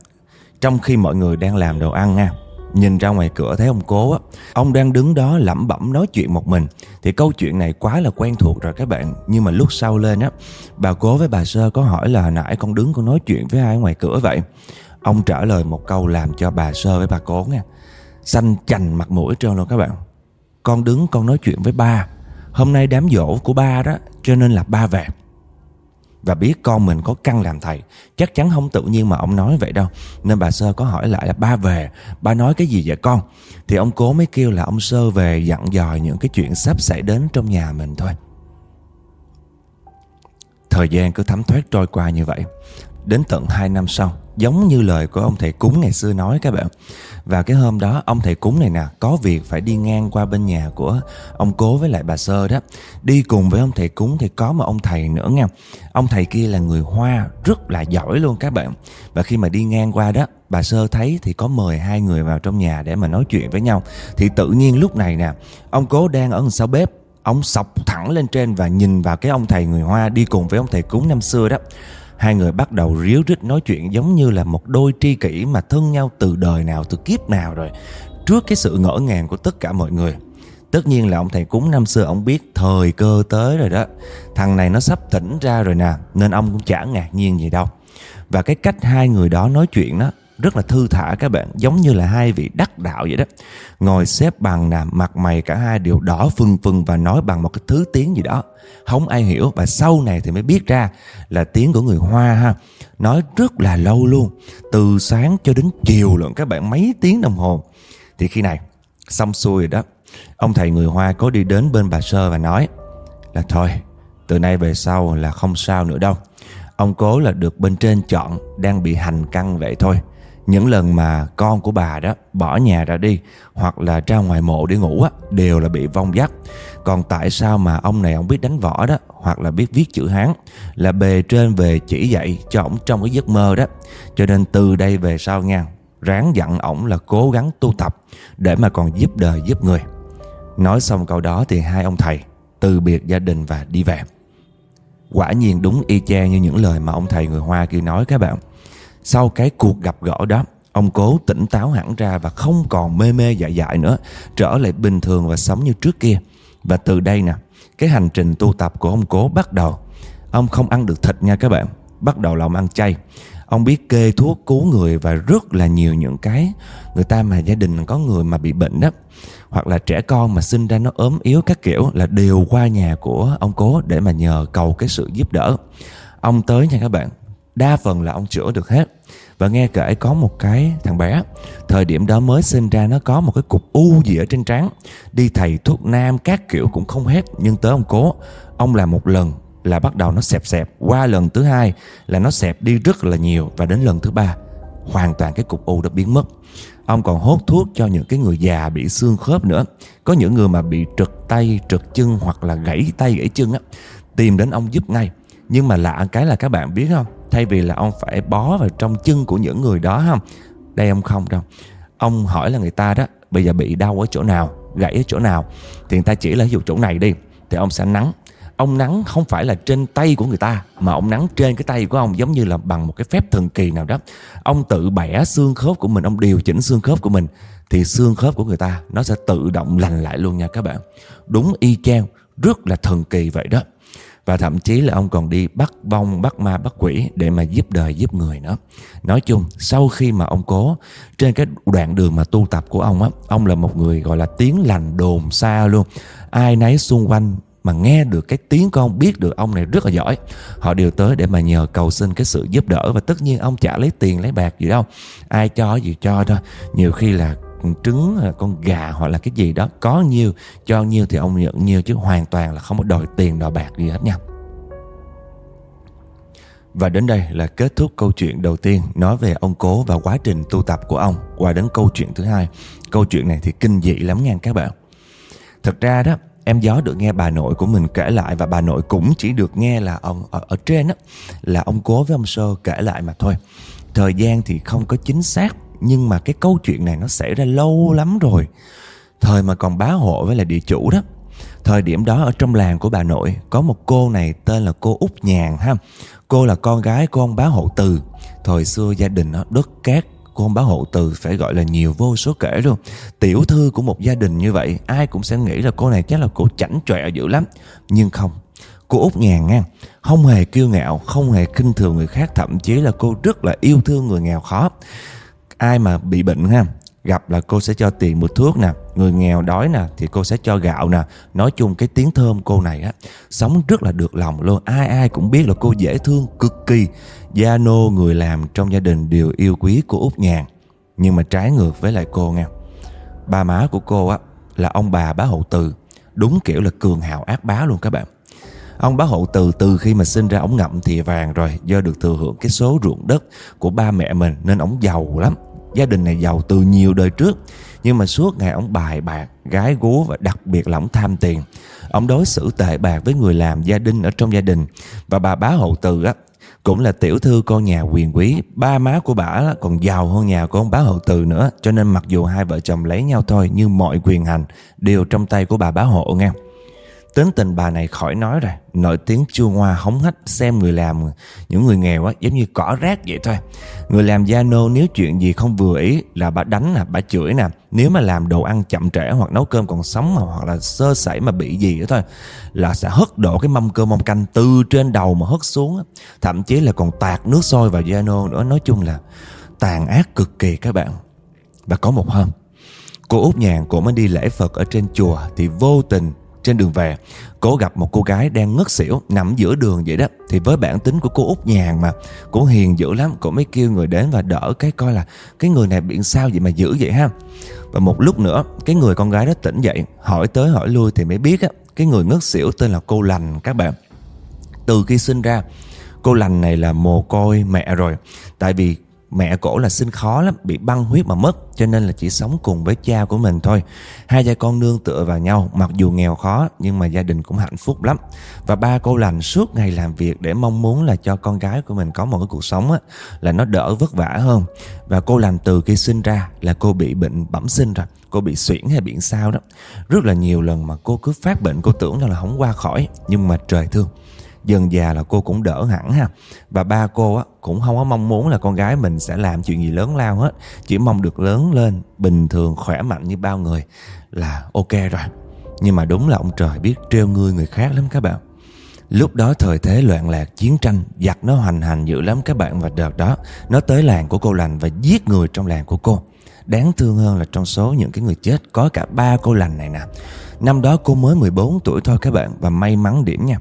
Trong khi mọi người đang làm đồ ăn nha, Nhìn ra ngoài cửa thấy ông cố á. Ông đang đứng đó lẩm bẩm nói chuyện một mình. Thì câu chuyện này quá là quen thuộc rồi các bạn. Nhưng mà lúc sau lên á, Bà cố với bà Sơ có hỏi là nãy con đứng con nói chuyện với ai ngoài cửa vậy? Ông trả lời một câu làm cho bà Sơ với bà cố nha Xanh chành mặt mũi trơn luôn các bạn. Con đứng, con nói chuyện với ba. Hôm nay đám dỗ của ba đó, Cho nên là ba về. Và biết con mình có căn làm thầy, chắc chắn không tự nhiên mà ông nói vậy đâu. Nên bà sơ có hỏi lại là ba về, ba nói cái gì vậy con? Thì ông cố mới kêu là ông sơ về dặn dò những cái chuyện sắp xảy đến trong nhà mình thôi. Thời gian cứ thấm thoát trôi qua như vậy đến tận 2 năm sau, giống như lời của ông thầy cúng ngày xưa nói các bạn. Và cái hôm đó, ông thầy cúng này nè, có việc phải đi ngang qua bên nhà của ông cố với lại bà sơ đó. Đi cùng với ông thầy cúng thì có một ông thầy nữa nha. Ông thầy kia là người hoa, rất là giỏi luôn các bạn. Và khi mà đi ngang qua đó, bà sơ thấy thì có mời hai người vào trong nhà để mà nói chuyện với nhau. Thì tự nhiên lúc này nè, ông cố đang ở sau bếp, ông sọc thẳng lên trên và nhìn vào cái ông thầy người hoa đi cùng với ông thầy cúng năm xưa đó. Hai người bắt đầu ríu rít nói chuyện giống như là một đôi tri kỷ mà thân nhau từ đời nào, từ kiếp nào rồi. Trước cái sự ngỡ ngàng của tất cả mọi người. Tất nhiên là ông thầy cúng năm xưa ông biết thời cơ tới rồi đó. Thằng này nó sắp tỉnh ra rồi nè, nên ông cũng chả ngạc nhiên gì đâu. Và cái cách hai người đó nói chuyện đó rất là thư thả các bạn, giống như là hai vị đắc đạo vậy đó. Ngồi xếp bằng nè, mặt mày cả hai đều đỏ phừng phừng và nói bằng một cái thứ tiếng gì đó. Không ai hiểu và sau này thì mới biết ra là tiếng của người hoa ha. Nói rất là lâu luôn, từ sáng cho đến chiều luôn các bạn mấy tiếng đồng hồ. Thì khi này, xong xuôi rồi đó, ông thầy người hoa có đi đến bên bà sơ và nói, là thôi, từ nay về sau là không sao nữa đâu. Ông cố là được bên trên chọn, đang bị hành căng vậy thôi những lần mà con của bà đó bỏ nhà ra đi, hoặc là ra ngoài mộ để ngủ á, đều là bị vong dắt còn tại sao mà ông này ông biết đánh võ đó, hoặc là biết viết chữ hán, là bề trên về chỉ dạy cho ổng trong cái giấc mơ đó. Cho nên từ đây về sau nha, ráng dặn ổng là cố gắng tu tập để mà còn giúp đời giúp người. Nói xong câu đó thì hai ông thầy từ biệt gia đình và đi về. Quả nhiên đúng y chang như những lời mà ông thầy người hoa kia nói các bạn sau cái cuộc gặp gỡ đó, Ông cố tỉnh táo hẳn ra và không còn mê mê dại dại nữa, Trở lại bình thường và sống như trước kia. Và từ đây nè, Cái hành trình tu tập của ông cố bắt đầu. Ông không ăn được thịt nha các bạn, Bắt đầu là ông ăn chay. Ông biết kê thuốc cứu người và rất là nhiều những cái Người ta mà gia đình có người mà bị bệnh đó. Hoặc là trẻ con mà sinh ra nó ốm yếu các kiểu Là đều qua nhà của ông cố để mà nhờ cầu cái sự giúp đỡ. Ông tới nha các bạn Đa phần là ông chữa được hết. Và nghe kể có một cái thằng bé Thời điểm đó mới sinh ra nó có một cái cục u gì ở trên trán. Đi thầy thuốc nam các kiểu cũng không hết Nhưng tới ông cố Ông làm một lần là bắt đầu nó xẹp xẹp. Qua lần thứ hai là nó xẹp đi rất là nhiều Và đến lần thứ ba hoàn toàn cái cục u đã biến mất. Ông còn hốt thuốc cho những cái người già bị xương khớp nữa. Có những người mà bị trật tay, trật chân hoặc là gãy tay, gãy chân á Tìm đến ông giúp ngay. Nhưng mà lạ cái là các bạn biết không? Thay vì là ông phải bó vào trong chân của những người đó không Đây ông không đâu. Ông hỏi là người ta đó, Bây giờ bị đau ở chỗ nào? Gãy ở chỗ nào? Thì người ta chỉ là, ví dụ chỗ này đi, Thì ông sẽ nắng. Ông nắng không phải là trên tay của người ta, mà ông nắng trên cái tay của ông giống như là bằng một cái phép thần kỳ nào đó. Ông tự bẻ xương khớp của mình, ông điều chỉnh xương khớp của mình, thì xương khớp của người ta nó sẽ tự động lành lại luôn nha các bạn. Đúng y chang, rất là thần kỳ vậy đó và thậm chí là ông còn đi bắt bông bắt ma, bắt quỷ để mà giúp đời, giúp người nữa. Nói chung, sau khi mà ông cố trên cái đoạn đường mà tu tập của ông á, ông là một người gọi là tiếng lành đồn xa luôn. Ai nấy xung quanh mà nghe được cái tiếng của ông biết được ông này rất là giỏi họ đều tới để mà nhờ cầu xin cái sự giúp đỡ và tất nhiên ông chả lấy tiền lấy bạc gì đâu ai cho gì cho thôi nhiều khi là trứng con gà hoặc là cái gì đó. Có nhiêu cho nhiêu thì ông nhận nhiêu chứ hoàn toàn là không có đòi tiền đòi bạc gì hết nha. Và đến đây là kết thúc câu chuyện đầu tiên nói về ông cố và quá trình tu tập của ông. Qua đến câu chuyện thứ hai. Câu chuyện này thì kinh dị lắm nha các bạn. Thật ra đó em gió được nghe bà nội của mình kể lại và bà nội cũng chỉ được nghe là ông ở, ở trên đó là ông cố với ông sơ kể lại mà thôi. Thời gian thì không có chính xác nhưng mà cái câu chuyện này nó xảy ra lâu lắm rồi. Thời mà còn bá hộ với là địa chủ đó. Thời điểm đó ở trong làng của bà nội, có một cô này tên là cô út nhàn ha. Cô là con gái của ông bá hộ từ. Thời xưa gia đình nó đất cát cô ông bá hộ từ phải gọi là nhiều vô số kể luôn. Tiểu thư của một gia đình như vậy, ai cũng sẽ nghĩ là cô này chắc là cô chảnh chọe dữ lắm. Nhưng không, cô út nhàn nha, không hề kiêu ngạo, không hề khinh thường người khác, thậm chí là cô rất là yêu thương người nghèo khó ai mà bị bệnh ha, gặp là cô sẽ cho tiền mua thuốc nè, người nghèo đói nè thì cô sẽ cho gạo nè. Nói chung cái tiếng thơm cô này á, sống rất là được lòng luôn. Ai ai cũng biết là cô dễ thương, cực kỳ. Gia nô người làm trong gia đình đều yêu quý cô út nhàn. Nhưng mà trái ngược với lại cô nha, bà má của cô á, là ông bà bá hậu từ. Đúng kiểu là cường hào ác bá luôn các bạn. Ông bá hộ từ từ khi mà sinh ra, ông ngậm thìa vàng rồi, Do được thừa hưởng cái số ruộng đất của ba mẹ mình Nên ông giàu lắm. Gia đình này giàu từ nhiều đời trước Nhưng mà suốt ngày ông bài bạc, gái gú và đặc biệt là ông tham tiền. Ông đối xử tệ bạc với người làm gia đình ở trong gia đình. Và bà bá hậu từ á cũng là tiểu thư con nhà quyền quý. Ba má của bà còn giàu hơn nhà của ông bá hậu từ nữa. Cho nên mặc dù hai vợ chồng lấy nhau thôi nhưng mọi quyền hành đều trong tay của bà bá hộ nghe. Tính tình bà này khỏi nói rồi. Nổi tiếng chua ngoa hống hách Xem người làm những người nghèo á Giống như cỏ rác vậy thôi. Người làm gia nô nếu chuyện gì không vừa ý Là bà đánh nè, bà chửi nè. Nếu mà làm đồ ăn chậm trễ hoặc nấu cơm còn sống mà, Hoặc là sơ sẩy mà bị gì đó thôi Là sẽ hất đổ cái mâm cơm mâm canh Từ trên đầu mà hất xuống Thậm chí là còn tạt nước sôi vào gia nô nữa. Nói chung là tàn ác cực kỳ các bạn. Và có một hôm Cô út nhàn cô mới đi lễ Phật ở trên chùa Thì vô tình trên đường về Cô gặp một cô gái đang ngất xỉu Nằm giữa đường vậy đó. Thì với bản tính của cô út nhàn mà Cô hiền dữ lắm Cô mới kêu người đến và đỡ cái coi là, Cái người này bị sao vậy mà dữ vậy ha? Và một lúc nữa, Cái người con gái đó tỉnh dậy, Hỏi tới hỏi lui thì mới biết á, Cái người ngất xỉu tên là cô lành các bạn. Từ khi sinh ra, Cô lành này là mồ côi mẹ rồi. Tại vì Mẹ cổ là sinh khó lắm Bị băng huyết mà mất Cho nên là chỉ sống cùng với cha của mình thôi. Hai cha con nương tựa vào nhau Mặc dù nghèo khó Nhưng mà gia đình cũng hạnh phúc lắm. Và ba cô lành suốt ngày làm việc Để mong muốn là cho con gái của mình có một cái cuộc sống á, Là nó đỡ vất vả hơn. Và cô lành từ khi sinh ra Là cô bị bệnh bẩm sinh rồi Cô bị suyễn hay bị sao đó. Rất là nhiều lần mà cô cứ phát bệnh Cô tưởng là không qua khỏi Nhưng mà trời thương dần già là cô cũng đỡ hẳn ha. Và ba cô á, cũng không có mong muốn là con gái mình sẽ làm chuyện gì lớn lao hết. Chỉ mong được lớn lên, bình thường, khỏe mạnh như bao người là ok rồi. Nhưng mà đúng là ông trời biết treo ngươi người khác lắm các bạn. Lúc đó thời thế loạn lạc, chiến tranh, Giặc nó hoành hành dữ lắm các bạn. Và đợt đó, nó tới làng của cô lành Và giết người trong làng của cô. Đáng thương hơn là trong số những cái người chết, Có cả ba cô lành này nè. Năm đó cô mới 14 tuổi thôi các bạn Và may mắn điểm nha.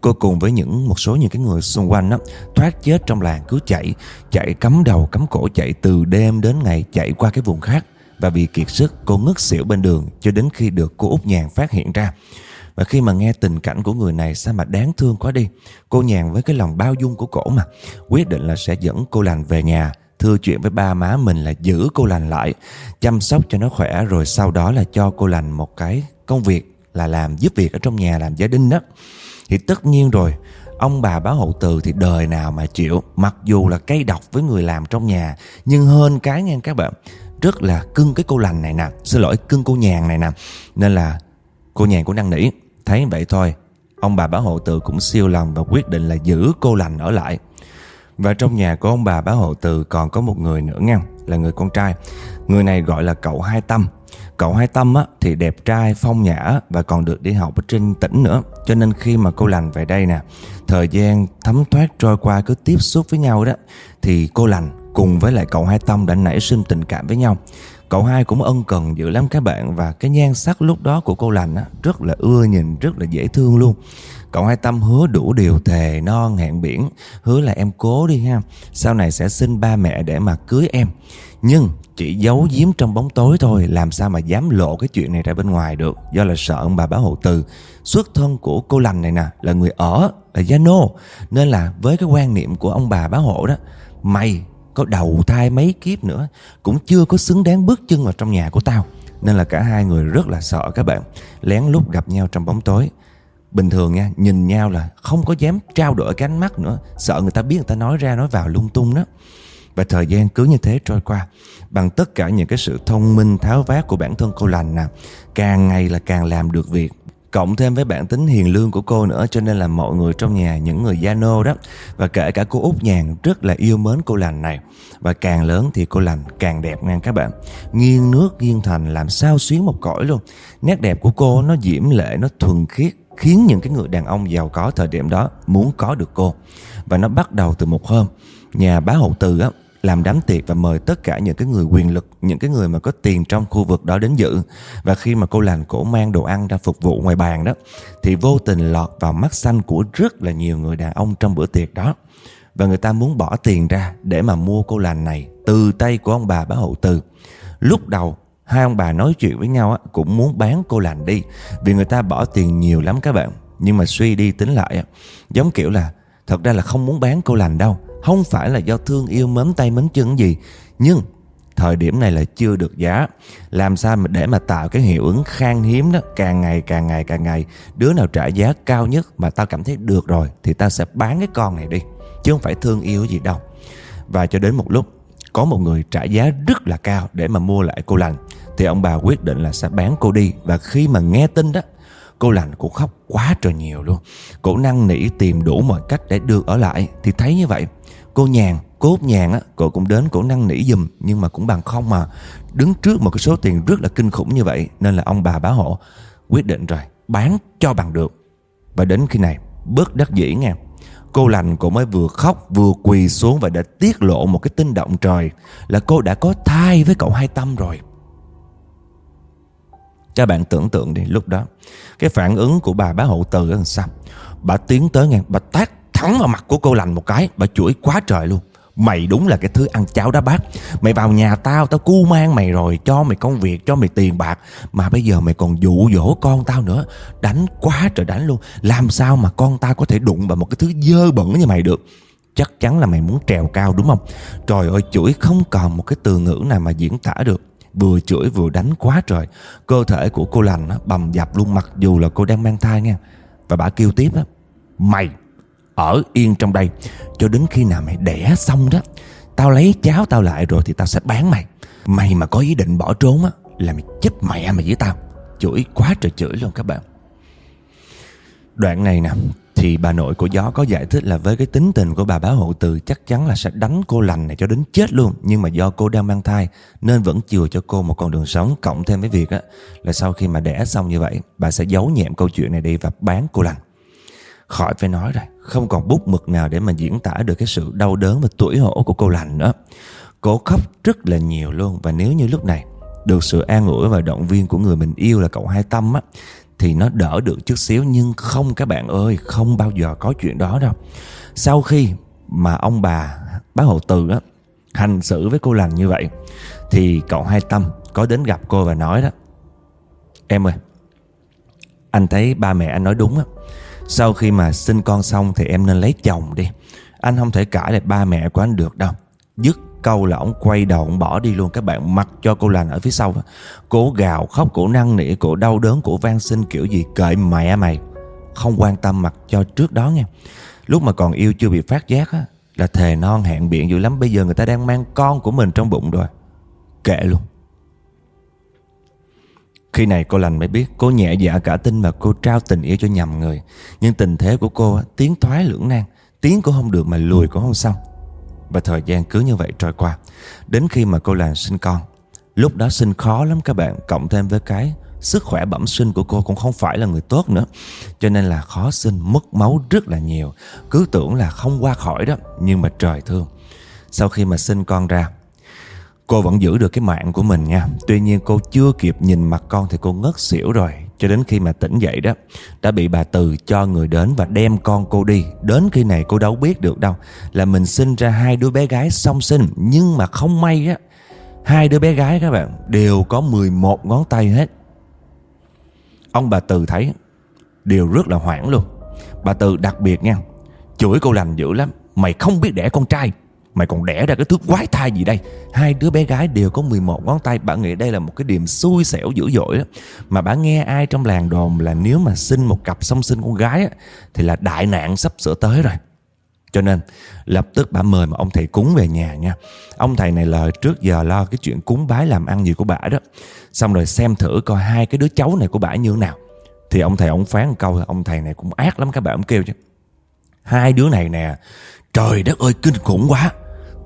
Cô cùng với những một số những cái người xung quanh đó, Thoát chết trong làng cứ chạy Chạy cắm đầu cắm cổ chạy từ đêm đến ngày Chạy qua cái vùng khác. Và vì kiệt sức cô ngất xỉu bên đường Cho đến khi được cô út nhàn phát hiện ra. Và khi mà nghe tình cảnh của người này sao mà đáng thương quá đi. Cô nhàn với cái lòng bao dung của cổ mà. Quyết định là sẽ dẫn cô lành về nhà. Thưa chuyện với ba má mình là giữ cô lành lại chăm sóc cho nó khỏe rồi sau đó là cho cô lành một cái công việc là làm giúp việc ở trong nhà, làm gia đình đó. Thì tất nhiên rồi, ông bà báo hậu từ thì đời nào mà chịu, mặc dù là cây độc với người làm trong nhà, nhưng hơn cái nha các bạn, rất là cưng cái cô lành này nè. Xin lỗi, cưng cô nhàn này nè. Nên là cô nhàn cũng năn nỉ, thấy vậy thôi. Ông bà bá hộ từ cũng siêu lòng và quyết định là giữ cô lành ở lại. Và trong nhà của ông bà bá hộ từ còn có một người nữa nha, là người con trai. Người này gọi là cậu hai tâm cậu hai tâm á, thì đẹp trai phong nhã và còn được đi học ở trên tỉnh nữa. Cho nên khi mà cô lành về đây nè thời gian thấm thoát trôi qua cứ tiếp xúc với nhau đó thì cô lành cùng với lại cậu hai tâm đã nảy sinh tình cảm với nhau. Cậu hai cũng ân cần dữ lắm các bạn Và cái nhan sắc lúc đó của cô lành á, Rất là ưa nhìn, rất là dễ thương luôn. Cậu hai tâm hứa đủ điều thề non hẹn biển Hứa là em cố đi ha Sau này sẽ xin ba mẹ để mà cưới em. Nhưng chỉ giấu giếm trong bóng tối thôi Làm sao mà dám lộ cái chuyện này ra bên ngoài được? Do là sợ ông bà báo hộ từ. Xuất thân của cô lành này nè Là người ở, là gia nô Nên là với cái quan niệm của ông bà báo hộ đó Mày có đầu thai mấy kiếp nữa cũng chưa có xứng đáng bước chân vào trong nhà của tao. Nên là cả hai người rất là sợ các bạn lén lút gặp nhau trong bóng tối. Bình thường nha nhìn nhau là không có dám trao đổi cái ánh mắt nữa sợ người ta biết người ta nói ra nói vào lung tung đó và thời gian cứ như thế trôi qua, bằng tất cả những cái sự thông minh, tháo vát của bản thân cô lành nè, càng ngày là càng làm được việc. Cộng thêm với bản tính hiền lương của cô nữa, Cho nên là mọi người trong nhà, Những người gia nô đó, Và kể cả cô út Nhàn rất là yêu mến cô lành này. Và càng lớn thì cô lành càng đẹp ngang các bạn. Nghiêng nước nghiêng thành Làm sao xuyến một cõi luôn. Nét đẹp của cô nó diễm lệ, Nó thuần khiết, Khiến những cái người đàn ông giàu có thời điểm đó Muốn có được cô. Và nó bắt đầu từ một hôm, Nhà bá hậu từ á làm đám tiệc và mời tất cả những cái người quyền lực, những cái người mà có tiền trong khu vực đó đến dự. Và khi mà cô lành cổ mang đồ ăn ra phục vụ ngoài bàn đó, thì vô tình lọt vào mắt xanh của rất là nhiều người đàn ông trong bữa tiệc đó. Và người ta muốn bỏ tiền ra để mà mua cô lành này từ tay của ông bà bá hậu từ. Lúc đầu hai ông bà nói chuyện với nhau á, cũng muốn bán cô lành đi vì người ta bỏ tiền nhiều lắm các bạn. Nhưng mà suy đi tính lại giống kiểu là thật ra là không muốn bán cô lành đâu không phải là do thương yêu mến tay mến chân gì, Nhưng thời điểm này là chưa được giá. Làm sao mà để mà tạo cái hiệu ứng khan hiếm đó, Càng ngày càng ngày càng ngày, Đứa nào trả giá cao nhất mà tao cảm thấy được rồi Thì tao sẽ bán cái con này đi, Chứ không phải thương yêu gì đâu. Và cho đến một lúc, Có một người trả giá rất là cao để mà mua lại cô lành, Thì ông bà quyết định là sẽ bán cô đi. Và khi mà nghe tin đó Cô lành cũng khóc quá trời nhiều luôn. Cô năn nỉ tìm đủ mọi cách để được ở lại. Thì thấy như vậy. Cô nhàn, cô út nhàn á Cô cũng đến cổ năn nỉ giùm Nhưng mà cũng bằng không mà. Đứng trước một cái số tiền rất là kinh khủng như vậy Nên là ông bà bá hộ Quyết định rồi bán cho bằng được. Và đến khi này bớt đắc dĩ nghe. Cô lành cô mới vừa khóc vừa quỳ xuống Và đã tiết lộ một cái tin động trời Là cô đã có thai với cậu hai tâm rồi. Các bạn tưởng tượng đi, lúc đó, Cái phản ứng của bà bá hộ từ là sao? Bà tiến tới ngang Bà tát thẳng vào mặt của cô lành một cái, Bà chửi quá trời luôn. Mày đúng là cái thứ ăn cháo đá bát. Mày vào nhà tao Tao cu mang mày rồi, Cho mày công việc, Cho mày tiền bạc. Mà bây giờ mày còn dụ dỗ con tao nữa. Đánh quá trời đánh luôn. Làm sao mà con tao có thể đụng vào một cái thứ dơ bẩn như mày được? Chắc chắn là mày muốn trèo cao đúng không? Trời ơi, chửi không còn một cái từ ngữ nào mà diễn tả được. Vừa chửi vừa đánh quá trời. Cơ thể của cô lành bầm dập luôn, Mặc dù là cô đang mang thai nha. Và bà kêu tiếp á, Mày ở yên trong đây, Cho đến khi nào mày đẻ xong đó, Tao lấy cháu tao lại rồi thì tao sẽ bán mày. Mày mà có ý định bỏ trốn á, Là mày chết mẹ mày với tao. Chửi quá trời chửi luôn các bạn. Đoạn này nè thì bà nội của Gió có giải thích là Với cái tính tình của bà báo hộ từ, Chắc chắn là sẽ đánh cô lành này cho đến chết luôn. Nhưng mà do cô đang mang thai, Nên vẫn chừa cho cô một con đường sống Cộng thêm với việc á, Là sau khi mà đẻ xong như vậy, Bà sẽ giấu nhẹm câu chuyện này đi và bán cô lành. Khỏi phải nói rồi, Không còn bút mực nào để mà diễn tả được cái sự đau đớn và tuổi hổ của cô lành nữa. Cô khóc rất là nhiều luôn Và nếu như lúc này Được sự an ủi và động viên của người mình yêu là cậu Hai Tâm á thì nó đỡ được chút xíu. Nhưng không các bạn ơi, Không bao giờ có chuyện đó đâu. Sau khi mà ông bà, bác hộ từ á, Hành xử với cô lành như vậy, Thì cậu Hai Tâm có đến gặp cô và nói đó, Em ơi, Anh thấy ba mẹ anh nói đúng á. Sau khi mà sinh con xong thì em nên lấy chồng đi. Anh không thể cãi lại ba mẹ của anh được đâu. Dứt câu là ông quay đầu ổng bỏ đi luôn. Các bạn mặc cho cô lành ở phía sau cổ gào, khóc, cổ năn nỉ, cổ đau đớn, cổ van xin kiểu gì, kệ mẹ mày. Không quan tâm, mặc cho trước đó nha lúc mà còn yêu chưa bị phát giác á, là thề non hẹn biện dữ lắm. Bây giờ người ta đang mang con của mình trong bụng rồi. Kệ luôn. Khi này cô lành mới biết, Cô nhẹ dạ cả tin mà cô trao tình yêu cho nhầm người. Nhưng tình thế của cô á tiến thoái lưỡng nan. Tiến cũng không được mà lùi cũng không xong. Và thời gian cứ như vậy trôi qua. Đến khi mà cô làng sinh con, Lúc đó sinh khó lắm các bạn, Cộng thêm với cái Sức khỏe bẩm sinh của cô cũng không phải là người tốt nữa. Cho nên là khó sinh, Mất máu rất là nhiều. Cứ tưởng là không qua khỏi đó, Nhưng mà trời thương. Sau khi mà sinh con ra, Cô vẫn giữ được cái mạng của mình nha. Tuy nhiên cô chưa kịp nhìn mặt con thì cô ngất xỉu rồi. Cho đến khi mà tỉnh dậy đó, Đã bị bà Từ cho người đến và đem con cô đi. Đến khi này cô đâu biết được đâu, Là mình sinh ra hai đứa bé gái song sinh. Nhưng mà không may á, Hai đứa bé gái các bạn, Đều có 11 ngón tay hết. Ông bà Từ thấy Đều rất là hoảng luôn. Bà Từ đặc biệt nha Chửi cô lành dữ lắm, Mày không biết đẻ con trai. Mày còn đẻ ra cái thứ quái thai gì đây? Hai đứa bé gái đều có 11 ngón tay. Bà nghĩ đây là một cái điểm xui xẻo dữ dội đó. Mà bà nghe ai trong làng đồn Là nếu mà sinh một cặp song sinh con gái á, Thì là đại nạn sắp sửa tới rồi. Cho nên lập tức bà mời một ông thầy cúng về nhà nha. Ông thầy này là trước giờ lo cái chuyện cúng bái làm ăn gì của bà đó. Xong rồi xem thử coi hai cái đứa cháu này của bà như thế nào. Thì ông thầy ông phán một câu Ông thầy này cũng ác lắm các bạn Ông kêu chứ. Hai đứa này nè Trời đất ơi kinh khủng quá.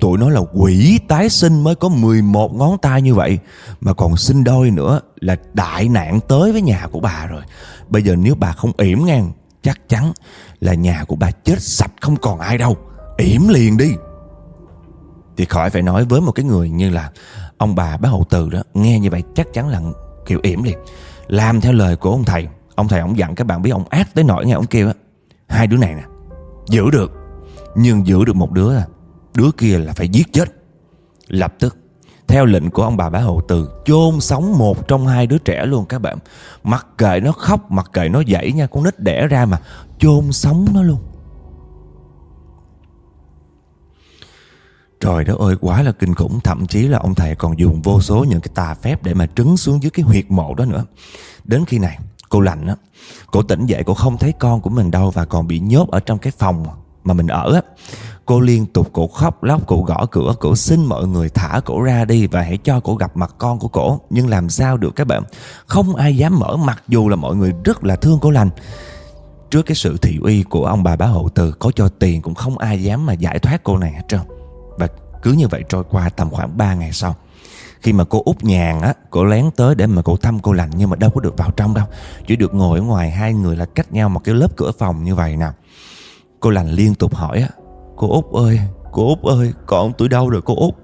Tụi nó là quỷ tái sinh mới có 11 ngón tay như vậy. Mà còn sinh đôi nữa là đại nạn tới với nhà của bà rồi. Bây giờ nếu bà không yểm ngang, Chắc chắn là nhà của bà chết sạch không còn ai đâu. Yểm liền đi. Thì khỏi phải nói với một cái người như là Ông bà bác hậu từ đó, Nghe như vậy chắc chắn là kiểu yểm liền. Làm theo lời của ông thầy Ông thầy ông dặn các bạn biết ông ác tới nỗi nghe ông kêu á, Hai đứa này nè, Giữ được, Nhưng giữ được một đứa là Đứa kia là phải giết chết. Lập tức, theo lệnh của ông bà bá hậu từ, chôn sống một trong hai đứa trẻ luôn các bạn. Mặc kệ nó khóc, mặc kệ nó dãy nha, con nít đẻ ra mà chôn sống nó luôn. Trời đất ơi, quá là kinh khủng. Thậm chí là ông thầy còn dùng vô số những cái tà phép Để mà trứng xuống dưới cái huyệt mộ đó nữa. Đến khi này, cô lạnh á Cô tỉnh dậy cô không thấy con của mình đâu Và còn bị nhốt ở trong cái phòng mà mình ở á, Cô liên tục cổ khóc lóc cổ gõ cửa Cổ xin mọi người thả cổ ra đi Và hãy cho cổ gặp mặt con của cổ. Nhưng làm sao được các bạn? Không ai dám mở mặc dù là mọi người rất là thương cô lành. Trước cái sự thị uy của ông bà bá hậu từ, Có cho tiền cũng không ai dám mà giải thoát cô này hết trơn. Và cứ như vậy trôi qua tầm khoảng 3 ngày sau. Khi mà cô út nhàn á, Cô lén tới để mà cô thăm cô lành, Nhưng mà đâu có được vào trong đâu. Chỉ được ngồi ở ngoài hai người là cách nhau một cái lớp cửa phòng như vậy nè. Cô lành liên tục hỏi á Cô út ơi, cô út ơi, con tuổi đâu rồi cô út.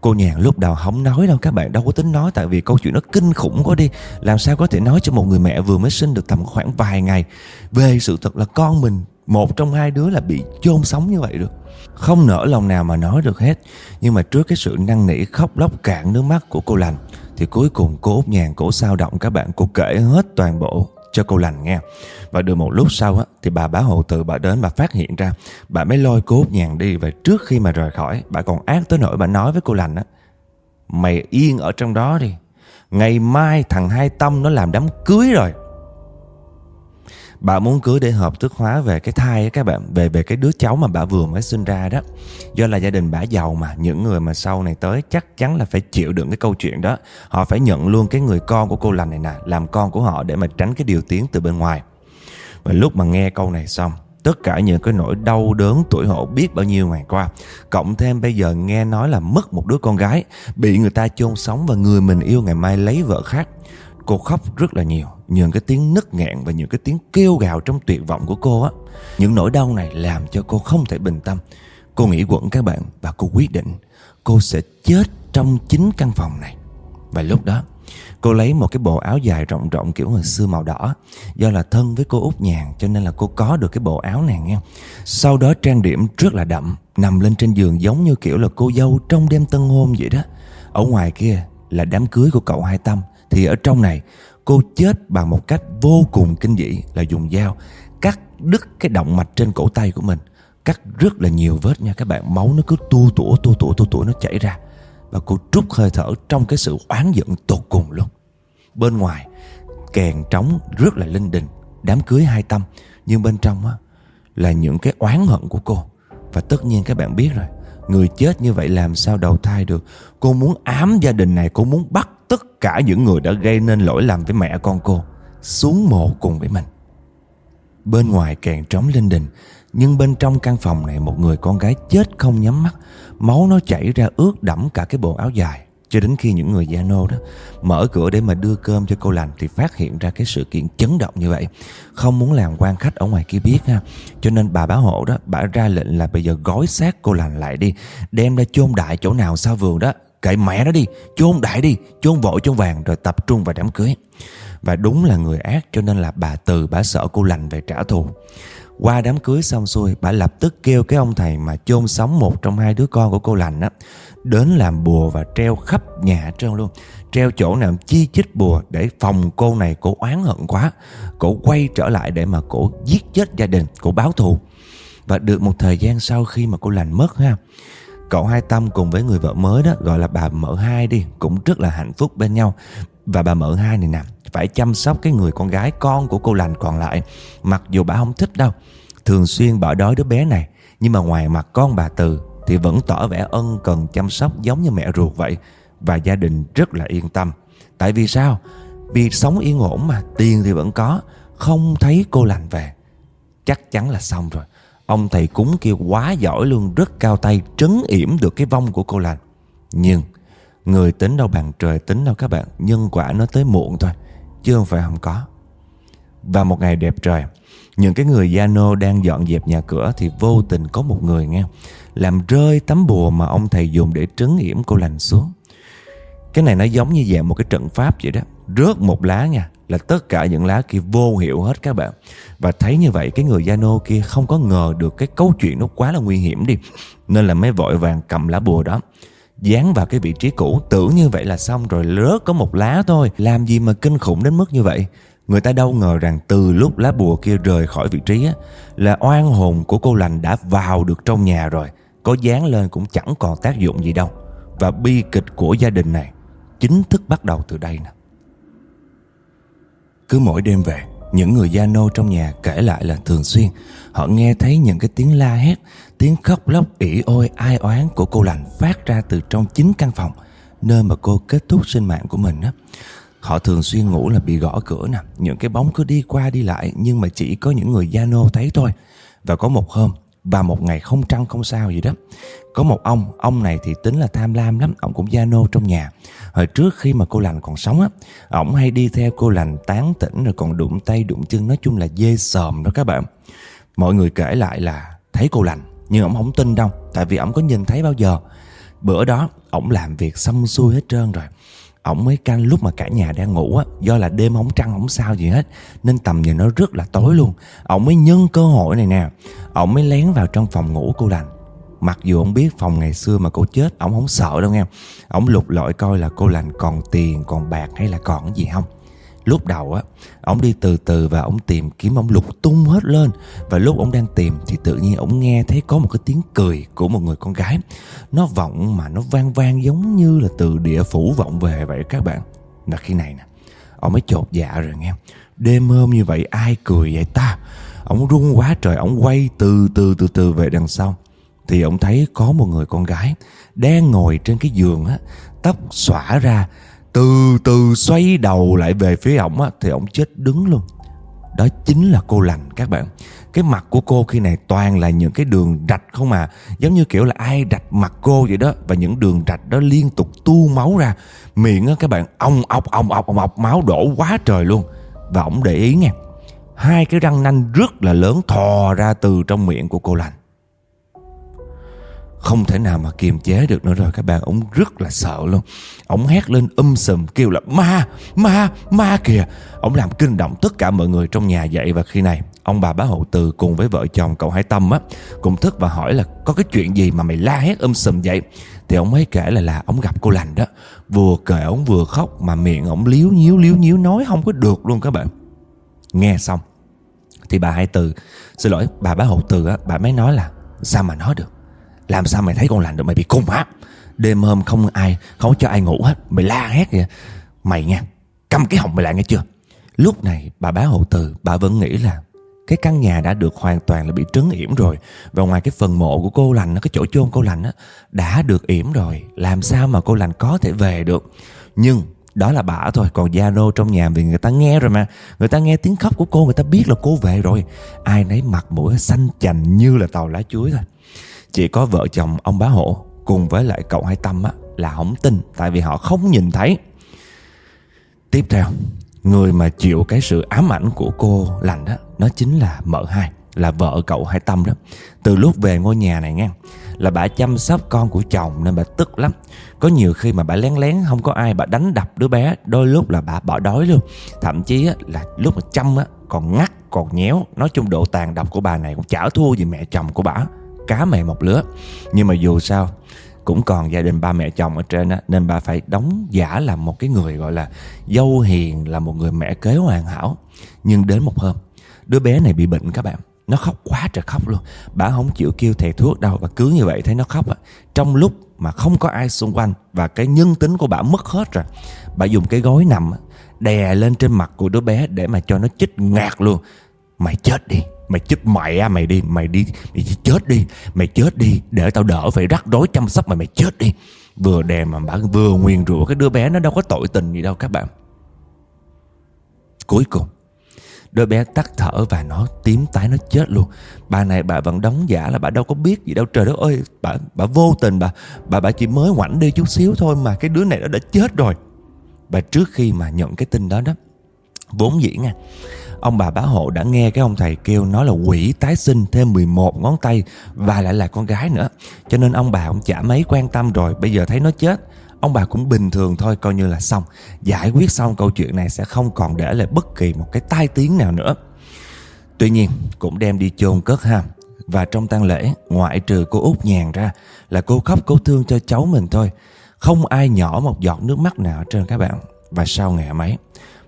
Cô nhàn lúc đầu không nói đâu các bạn đâu có tính nói Tại vì câu chuyện nó kinh khủng quá đi. Làm sao có thể nói cho một người mẹ vừa mới sinh được tầm khoảng vài ngày? Về sự thật là con mình Một trong hai đứa là bị chôn sống như vậy được. Không nở lòng nào mà nói được hết. Nhưng mà trước cái sự năn nỉ khóc lóc cạn nước mắt của cô lành Thì cuối cùng cô út nhàn cổ sao động các bạn Cô kể hết toàn bộ cho cô lành nghe. Và được một lúc sau á, thì bà bá hộ tự bà đến bà phát hiện ra, bà mới lôi cốt nhàn đi và trước khi mà rời khỏi, bà còn ác tới nỗi bà nói với cô lành á, mày yên ở trong đó đi. Ngày mai thằng hai tâm nó làm đám cưới rồi bà muốn cưới để hợp thức hóa về cái thai các bạn, về về cái đứa cháu mà bà vừa mới sinh ra đó. Do là gia đình bà giàu mà, những người mà sau này tới chắc chắn là phải chịu đựng cái câu chuyện đó. Họ phải nhận luôn cái người con của cô lành này nè, làm con của họ để mà tránh cái điều tiếng từ bên ngoài. Và lúc mà nghe câu này xong, tất cả những cái nỗi đau đớn tuổi hổ biết bao nhiêu ngày qua, cộng thêm bây giờ nghe nói là mất một đứa con gái, bị người ta chôn sống và người mình yêu ngày mai lấy vợ khác, Cô khóc rất là nhiều. Những cái tiếng nức nghẹn và những cái tiếng kêu gào trong tuyệt vọng của cô á. Những nỗi đau này làm cho cô không thể bình tâm. Cô nghĩ quẩn các bạn và cô quyết định Cô sẽ chết trong chính căn phòng này. Và lúc đó, Cô lấy một cái bộ áo dài rộng rộng kiểu hồi xưa màu đỏ Do là thân với cô út nhàn, Cho nên là cô có được cái bộ áo này nghe Sau đó trang điểm rất là đậm, Nằm lên trên giường giống như kiểu là cô dâu trong đêm tân hôn vậy đó. Ở ngoài kia là đám cưới của cậu Hai Tâm. Thì ở trong này cô chết bằng một cách vô cùng kinh dị là dùng dao cắt đứt cái động mạch trên cổ tay của mình. Cắt rất là nhiều vết nha, các bạn, máu nó cứ tu tủa tu tủa tu tủa nó chảy ra. Và cô trút hơi thở trong cái sự oán giận tột cùng luôn. Bên ngoài, kèn trống rất là linh đình, đám cưới hai tâm. Nhưng bên trong á, là những cái oán hận của cô. Và tất nhiên các bạn biết rồi, người chết như vậy làm sao đầu thai được? Cô muốn ám gia đình này, cô muốn bắt tất cả những người đã gây nên lỗi lầm với mẹ con cô xuống mộ cùng với mình bên ngoài kèn trống linh đình nhưng bên trong căn phòng này một người con gái chết không nhắm mắt máu nó chảy ra ướt đẫm cả cái bộ áo dài cho đến khi những người gia nô đó mở cửa để mà đưa cơm cho cô lành thì phát hiện ra cái sự kiện chấn động như vậy. Không muốn làm quan khách ở ngoài kia biết ha. Cho nên bà bá hộ đó, bà ra lệnh là bây giờ gói xác cô lành lại đi, đem ra chôn đại chỗ nào sau vườn đó, kệ mẹ nó đi, chôn đại đi, chôn vội chôn vàng rồi tập trung vào đám cưới. Và đúng là người ác cho nên là bà từ bà sợ cô lành về trả thù. Qua đám cưới xong xuôi, bà lập tức kêu cái ông thầy mà chôn sống một trong hai đứa con của cô lành á đến làm bùa và treo khắp nhà trơn luôn treo chỗ nào chi chích bùa để phòng cô này cổ oán hận quá cổ quay trở lại để mà cổ giết chết gia đình cổ báo thù và được một thời gian sau khi mà cô lành mất ha cậu hai tâm cùng với người vợ mới đó gọi là bà mợ hai đi cũng rất là hạnh phúc bên nhau và bà mợ hai này nè phải chăm sóc cái người con gái con của cô lành còn lại mặc dù bà không thích đâu thường xuyên bỏ đói đứa bé này nhưng mà ngoài mặt con bà từ thì vẫn tỏ vẻ ân cần chăm sóc giống như mẹ ruột vậy và gia đình rất là yên tâm. Tại vì sao? Vì sống yên ổn mà tiền thì vẫn có, không thấy cô lành về. Chắc chắn là xong rồi. Ông thầy cúng kia quá giỏi luôn, rất cao tay, trấn yểm được cái vong của cô lành. Nhưng người tính đâu bằng trời tính đâu các bạn, nhân quả nó tới muộn thôi, chứ không phải không có. Và một ngày đẹp trời, những cái người gia nô đang dọn dẹp nhà cửa thì vô tình có một người nghe làm rơi tấm bùa mà ông thầy dùng để trấn yểm cô lành xuống. Cái này nó giống như dạng một cái trận pháp vậy đó. Rớt một lá nha, là tất cả những lá kia vô hiệu hết các bạn. Và thấy như vậy cái người gia kia không có ngờ được cái câu chuyện nó quá là nguy hiểm đi. Nên là mới vội vàng cầm lá bùa đó dán vào cái vị trí cũ tưởng như vậy là xong rồi rớt có một lá thôi làm gì mà kinh khủng đến mức như vậy Người ta đâu ngờ rằng từ lúc lá bùa kia rời khỏi vị trí á, là oan hồn của cô lành đã vào được trong nhà rồi. Có dán lên cũng chẳng còn tác dụng gì đâu. Và bi kịch của gia đình này chính thức bắt đầu từ đây nè. Cứ mỗi đêm về, những người gia nô trong nhà kể lại là thường xuyên. Họ nghe thấy những cái tiếng la hét, tiếng khóc lóc ỉ ôi ai oán của cô lành phát ra từ trong chính căn phòng nơi mà cô kết thúc sinh mạng của mình á. Họ thường xuyên ngủ là bị gõ cửa nè. Những cái bóng cứ đi qua đi lại Nhưng mà chỉ có những người gia nô thấy thôi. Và có một hôm và một ngày không trăng không sao gì đó. Có một ông Ông này thì tính là tham lam lắm, Ông cũng gia nô trong nhà. Hồi trước khi mà cô lành còn sống á Ông hay đi theo cô lành tán tỉnh Rồi còn đụng tay đụng chân, Nói chung là dê sòm đó các bạn. Mọi người kể lại là thấy cô lành, Nhưng ông không tin đâu, Tại vì ông có nhìn thấy bao giờ. Bữa đó ông làm việc xong xuôi hết trơn rồi ổng mới canh lúc mà cả nhà đang ngủ á, do là đêm ổng trăng ổng sao gì hết, nên tầm nhìn nó rất là tối luôn. Ổng mới nhân cơ hội này nè, ổng mới lén vào trong phòng ngủ cô lành. Mặc dù ông biết phòng ngày xưa mà cô chết, ổng không sợ đâu nghe. Ổng lục lọi coi là cô lành còn tiền, còn bạc hay là còn cái gì không. Lúc đầu á, ông đi từ từ và ông tìm kiếm ông lục tung hết lên. Và lúc ông đang tìm thì tự nhiên ông nghe thấy có một cái tiếng cười của một người con gái. Nó vọng mà nó vang vang giống như là từ địa phủ vọng về vậy các bạn. Là khi này nè, ông mới chột dạ rồi nghe. Đêm hôm như vậy ai cười vậy ta? Ông run quá trời, ông quay từ từ từ từ về đằng sau. Thì ông thấy có một người con gái Đang ngồi trên cái giường á Tóc xõa ra từ từ xoay đầu lại về phía ổng á, thì ổng chết đứng luôn. Đó chính là cô lành, các bạn. Cái mặt của cô khi này toàn là những cái đường rạch không mà giống như kiểu là ai rạch mặt cô vậy đó. Và những đường rạch đó liên tục tu máu ra. Miệng á, các bạn, ong, ọc ong ọc ong, ọc, máu đổ quá trời luôn. Và ổng để ý nghe. Hai cái răng nanh rất là lớn thò ra từ trong miệng của cô lành không thể nào mà kiềm chế được nữa rồi, các bạn. Ông rất là sợ luôn. Ông hét lên um sùm, kêu là, ma ma ma kìa. Ông làm kinh động tất cả mọi người trong nhà dậy và khi này, ông bà bá hậu từ cùng với vợ chồng cậu hải tâm á, cũng thức và hỏi là, có cái chuyện gì mà mày la hét um sùm vậy? Thì ông mới kể là là ông gặp cô lành đó. Vừa kể ông vừa khóc mà miệng ông liếu nhíu liếu nhíu, nói không có được luôn các bạn. Nghe xong, thì bà hai từ, xin lỗi, bà bá hậu từ á, bà mới nói là, Sao mà nói được? Làm sao mày thấy con lành được? Mày bị khùng hả? Đêm hôm không ai, Không cho ai ngủ hết. Mày la hét vậy Mày nha Câm cái họng mày lại nghe chưa? Lúc này, bà bá hộ từ, Bà vẫn nghĩ là cái căn nhà đã được hoàn toàn là bị trấn yểm rồi. Và ngoài cái phần mộ của cô lành cái chỗ chôn cô lành đã được yểm rồi. Làm sao mà cô lành có thể về được? Nhưng đó là bà thôi, còn Zalo trong nhà vì người ta nghe rồi mà. Người ta nghe tiếng khóc của cô, người ta biết là cô về rồi. Ai nấy mặt mũi xanh chành như là tàu lá chuối thôi chỉ có vợ chồng ông bá hộ cùng với lại cậu hai tâm á, là không tin tại vì họ không nhìn thấy. Tiếp theo người mà chịu cái sự ám ảnh của cô lành đó nó chính là mợ hai là vợ cậu hai tâm đó. Từ lúc về ngôi nhà này nghe là bà chăm sóc con của chồng nên bà tức lắm. Có nhiều khi mà bà lén lén không có ai bà đánh đập đứa bé đôi lúc là bà bỏ đói luôn. Thậm chí á, là lúc mà chăm á còn ngắt còn nhéo nói chung độ tàn độc của bà này cũng chả thua gì mẹ chồng của bà cá mẹ một lứa. Nhưng mà dù sao, cũng còn gia đình ba mẹ chồng ở trên á, nên bà phải đóng giả là một cái người gọi là dâu hiền, là một người mẹ kế hoàn hảo. Nhưng đến một hôm, đứa bé này bị bệnh các bạn. Nó khóc quá trời khóc luôn. Bà không chịu kêu thầy thuốc đâu, và cứ như vậy thấy nó khóc á. Trong lúc mà không có ai xung quanh, và cái nhân tính của bà mất hết rồi, bà dùng cái gối nằm đè lên trên mặt của đứa bé để mà cho nó chích ngạt luôn. Mày chết đi mày chích mày à mày đi mày đi mày chết đi mày chết đi để tao đỡ phải rắc rối chăm sóc mày mày chết đi. Vừa đè mà bà vừa nguyền rủa cái đứa bé nó đâu có tội tình gì đâu các bạn. Cuối cùng Đứa bé tắt thở và nó tím tái nó chết luôn. Bà này bà vẫn đóng giả là bà đâu có biết gì đâu. Trời đất ơi bà, bà vô tình bà Bà bà chỉ mới ngoảnh đi chút xíu thôi Mà cái đứa này nó đã chết rồi. Và trước khi mà nhận cái tin đó đó Vốn dĩ nha Ông bà bá hộ đã nghe cái ông thầy kêu nó là quỷ tái sinh thêm 11 ngón tay và lại là con gái nữa. Cho nên ông bà cũng chả mấy quan tâm rồi, bây giờ thấy nó chết. Ông bà cũng bình thường thôi coi như là xong. Giải quyết xong câu chuyện này sẽ không còn để lại bất kỳ một cái tai tiếng nào nữa. Tuy nhiên cũng đem đi chôn cất ha. Và trong tang lễ ngoại trừ cô út nhàn ra là cô khóc cố thương cho cháu mình thôi. Không ai nhỏ một giọt nước mắt nào trên các bạn. Và sau ngày mấy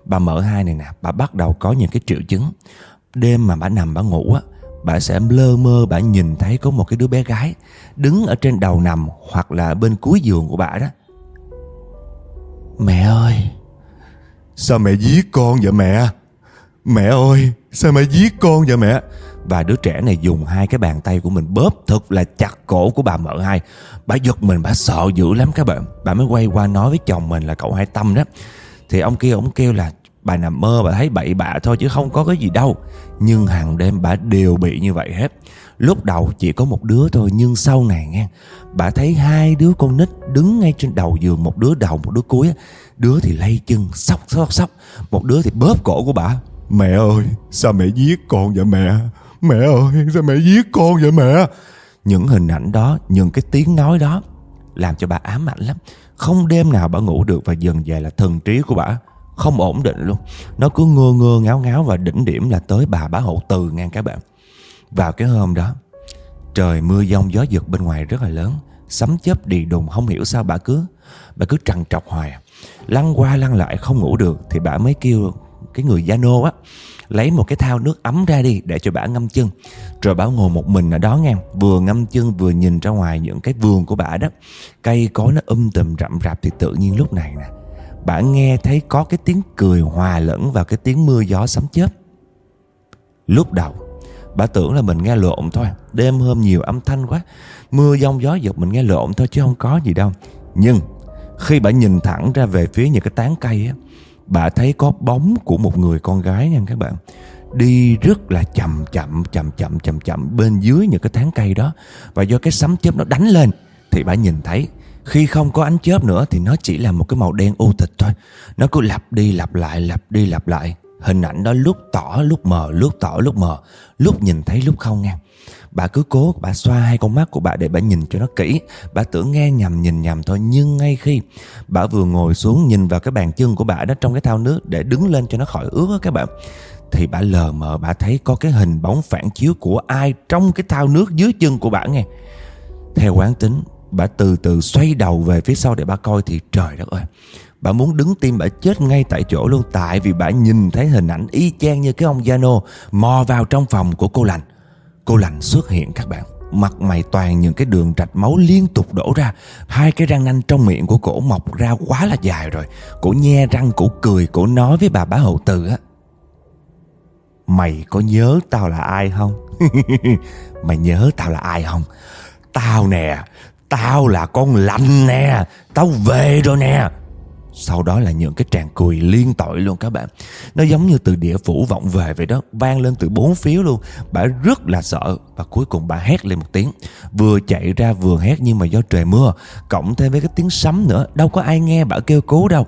bà mở hai này nè bà bắt đầu có những cái triệu chứng. Đêm mà bà nằm bà ngủ á bà sẽ lơ mơ bà nhìn thấy có một cái đứa bé gái đứng ở trên đầu nằm hoặc là bên cuối giường của bà đó. Mẹ ơi! Sao mẹ giết con vậy mẹ? Mẹ ơi Sao mẹ giết con vậy mẹ? Và đứa trẻ này dùng hai cái bàn tay của mình bóp thật là chặt cổ của bà mợ hai. Bà giật mình bà sợ dữ lắm các bạn. Bà mới quay qua nói với chồng mình là cậu hai tâm đó thì ông kia, ông kêu là, Bà nằm mơ, bà thấy bậy bạ thôi chứ không có cái gì đâu. Nhưng hàng đêm bà đều bị như vậy hết. Lúc đầu chỉ có một đứa thôi, Nhưng sau này nghe, Bà thấy hai đứa con nít đứng ngay trên đầu giường, Một đứa đầu, một đứa cuối Đứa thì lay chân, sóc sóc sóc. Một đứa thì bóp cổ của bà. Mẹ ơi, sao mẹ giết con vậy mẹ? Mẹ ơi, sao mẹ giết con vậy mẹ? Những hình ảnh đó, Những cái tiếng nói đó Làm cho bà ám ảnh lắm. Không đêm nào bà ngủ được Và dần dần là thần trí của bà Không ổn định luôn. Nó cứ ngơ ngơ, ngáo ngáo Và đỉnh điểm là tới bà bá hộ từ ngang các bạn. Vào cái hôm đó, Trời mưa giông gió giật bên ngoài rất là lớn. Sấm chớp đi đùng, không hiểu sao bà cứ Bà cứ trằn trọc hoài. Lăn qua lăn lại không ngủ được Thì bà mới kêu cái người gia nô á Lấy một cái thao nước ấm ra đi Để cho bà ngâm chân. Rồi bà ngồi một mình ở đó nghe. Vừa ngâm chân vừa nhìn ra ngoài những cái vườn của bà đó. Cây cối nó um tùm rậm rạp Thì tự nhiên lúc này nè Bà nghe thấy có cái tiếng cười hòa lẫn vào cái tiếng mưa gió sấm chớp. Lúc đầu Bà tưởng là mình nghe lộn thôi. Đêm hôm nhiều âm thanh quá. Mưa giông gió giật mình nghe lộn thôi chứ không có gì đâu. Nhưng khi bà nhìn thẳng ra về phía những cái tán cây á Bà thấy có bóng của một người con gái nha các bạn. Đi rất là chậm chậm chậm chậm chậm chậm bên dưới những cái tán cây đó. Và do cái sấm chớp nó đánh lên, Thì bà nhìn thấy khi không có ánh chớp nữa thì nó chỉ là một cái màu đen u tịch thôi. Nó cứ lặp đi, lặp lại, lặp đi, lặp lại. Hình ảnh đó lúc tỏ, lúc mờ, Lúc tỏ, lúc mờ. Lúc nhìn thấy, lúc không ngang Bà cứ cố, bà xoa hai con mắt của bà để bà nhìn cho nó kỹ. Bà tưởng nghe nhầm, nhìn nhầm thôi, Nhưng ngay khi bà vừa ngồi xuống nhìn vào cái bàn chân của bà đó trong cái thao nước Để đứng lên cho nó khỏi ướt á các bạn, Thì bà lờ mờ, bà thấy có cái hình bóng phản chiếu của ai trong cái thao nước dưới chân của bà nghe. Theo quán tính, Bà từ từ xoay đầu về phía sau để bà coi thì trời đất ơi, Bà muốn đứng tim bà chết ngay tại chỗ luôn. Tại vì bà nhìn thấy hình ảnh y chang như cái ông Giano Mò vào trong phòng của cô lành. Cô lành xuất hiện các bạn. Mặt mày toàn những cái đường rạch máu liên tục đổ ra. Hai cái răng nanh trong miệng của cổ mọc ra quá là dài rồi. Cổ nhe răng, cổ cười, cổ nói với bà bá hậu từ á. Mày có nhớ tao là ai không? Mày nhớ tao là ai không? Tao nè, tao là con lạnh nè, tao về rồi nè sau đó là những cái tràng cười liên tội luôn các bạn. Nó giống như từ địa phủ vọng về vậy đó, Vang lên từ bốn phía luôn. Bà rất là sợ Và cuối cùng bà hét lên một tiếng. Vừa chạy ra vừa hét nhưng mà do trời mưa, Cộng thêm với cái tiếng sấm nữa, Đâu có ai nghe bà kêu cứu đâu.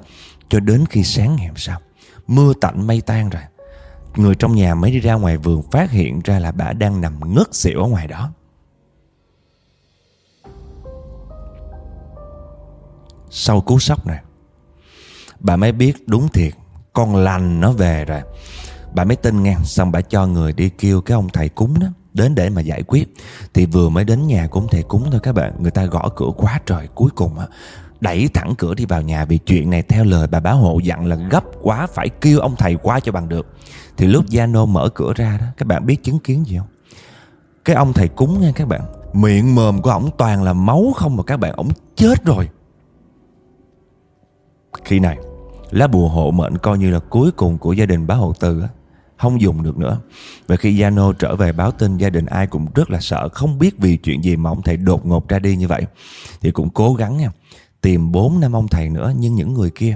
Cho đến khi sáng ngày hôm sau, Mưa tạnh mây tan rồi. Người trong nhà mới đi ra ngoài vườn phát hiện ra là bà đang nằm ngất xỉu ở ngoài đó. Sau cú sốc này Bà mới biết đúng thiệt, Con lành nó về rồi. Bà mới tin nghe, Xong bà cho người đi kêu cái ông thầy cúng đó Đến để mà giải quyết. Thì vừa mới đến nhà của ông thầy cúng thôi các bạn, Người ta gõ cửa quá trời. Cuối cùng á, đẩy thẳng cửa đi vào nhà vì chuyện này theo lời bà báo hộ dặn là gấp quá phải kêu ông thầy qua cho bằng được. Thì lúc Giano mở cửa ra đó, các bạn biết chứng kiến gì không? Cái ông thầy cúng nha các bạn, miệng mồm của ổng toàn là máu không mà các bạn, ổng chết rồi. Khi này lá bùa hộ mệnh coi như là cuối cùng của gia đình bá hộ từ không dùng được nữa. Và khi Giano trở về báo tin, gia đình ai cũng rất là sợ, không biết vì chuyện gì mà ông thầy đột ngột ra đi như vậy. Thì cũng cố gắng nha, tìm bốn năm ông thầy nữa, nhưng những người kia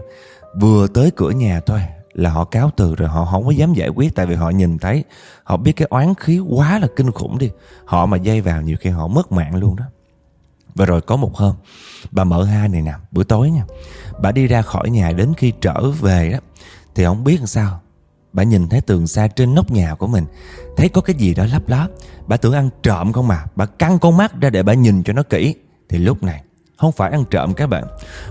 vừa tới cửa nhà thôi, là họ cáo từ rồi, họ không có dám giải quyết, tại vì họ nhìn thấy, họ biết cái oán khí quá là kinh khủng đi. Họ mà dây vào nhiều khi họ mất mạng luôn đó và rồi có một hôm, bà mở hai này nè bữa tối nha. Bà đi ra khỏi nhà đến khi trở về đó, thì không biết làm sao? Bà nhìn thấy tường xa trên nóc nhà của mình, thấy có cái gì đó lấp lấp bà tưởng ăn trộm không mà, bà căng con mắt ra để bà nhìn cho nó kỹ. Thì lúc này, không phải ăn trộm các bạn,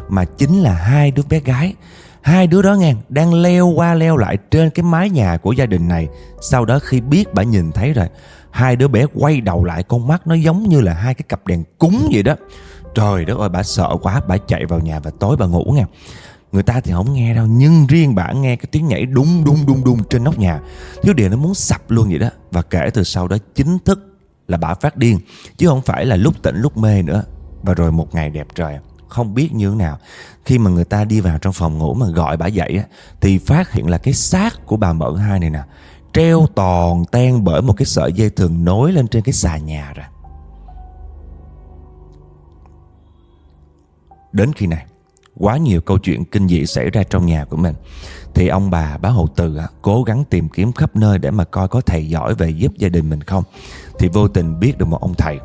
Mà chính là hai đứa bé gái. Hai đứa đó nghe, Đang leo qua leo lại trên cái mái nhà của gia đình này. Sau đó khi biết bà nhìn thấy rồi Hai đứa bé quay đầu lại Con mắt nó giống như là hai cái cặp đèn cúng vậy đó. Trời đất ơi bà sợ quá Bà chạy vào nhà và tối bà ngủ nghe. Người ta thì không nghe đâu Nhưng riêng bà nghe cái tiếng nhảy đung đung đung đung trên nóc nhà. Thiếu điều nó muốn sập luôn vậy đó. Và kể từ sau đó chính thức là bà phát điên Chứ không phải là lúc tỉnh lúc mê nữa. Và rồi một ngày đẹp trời Không biết như thế nào. Khi mà người ta đi vào trong phòng ngủ mà gọi bà dậy á, Thì phát hiện là cái xác của bà mợ hai này nè. Treo toàn ten bởi một cái sợi dây thường nối lên trên cái xà nhà rồi. Đến khi này, Quá nhiều câu chuyện kinh dị xảy ra trong nhà của mình. Thì ông bà, bá hộ từ cố gắng tìm kiếm khắp nơi Để mà coi có thầy giỏi về giúp gia đình mình không. Thì vô tình biết được một ông thầy.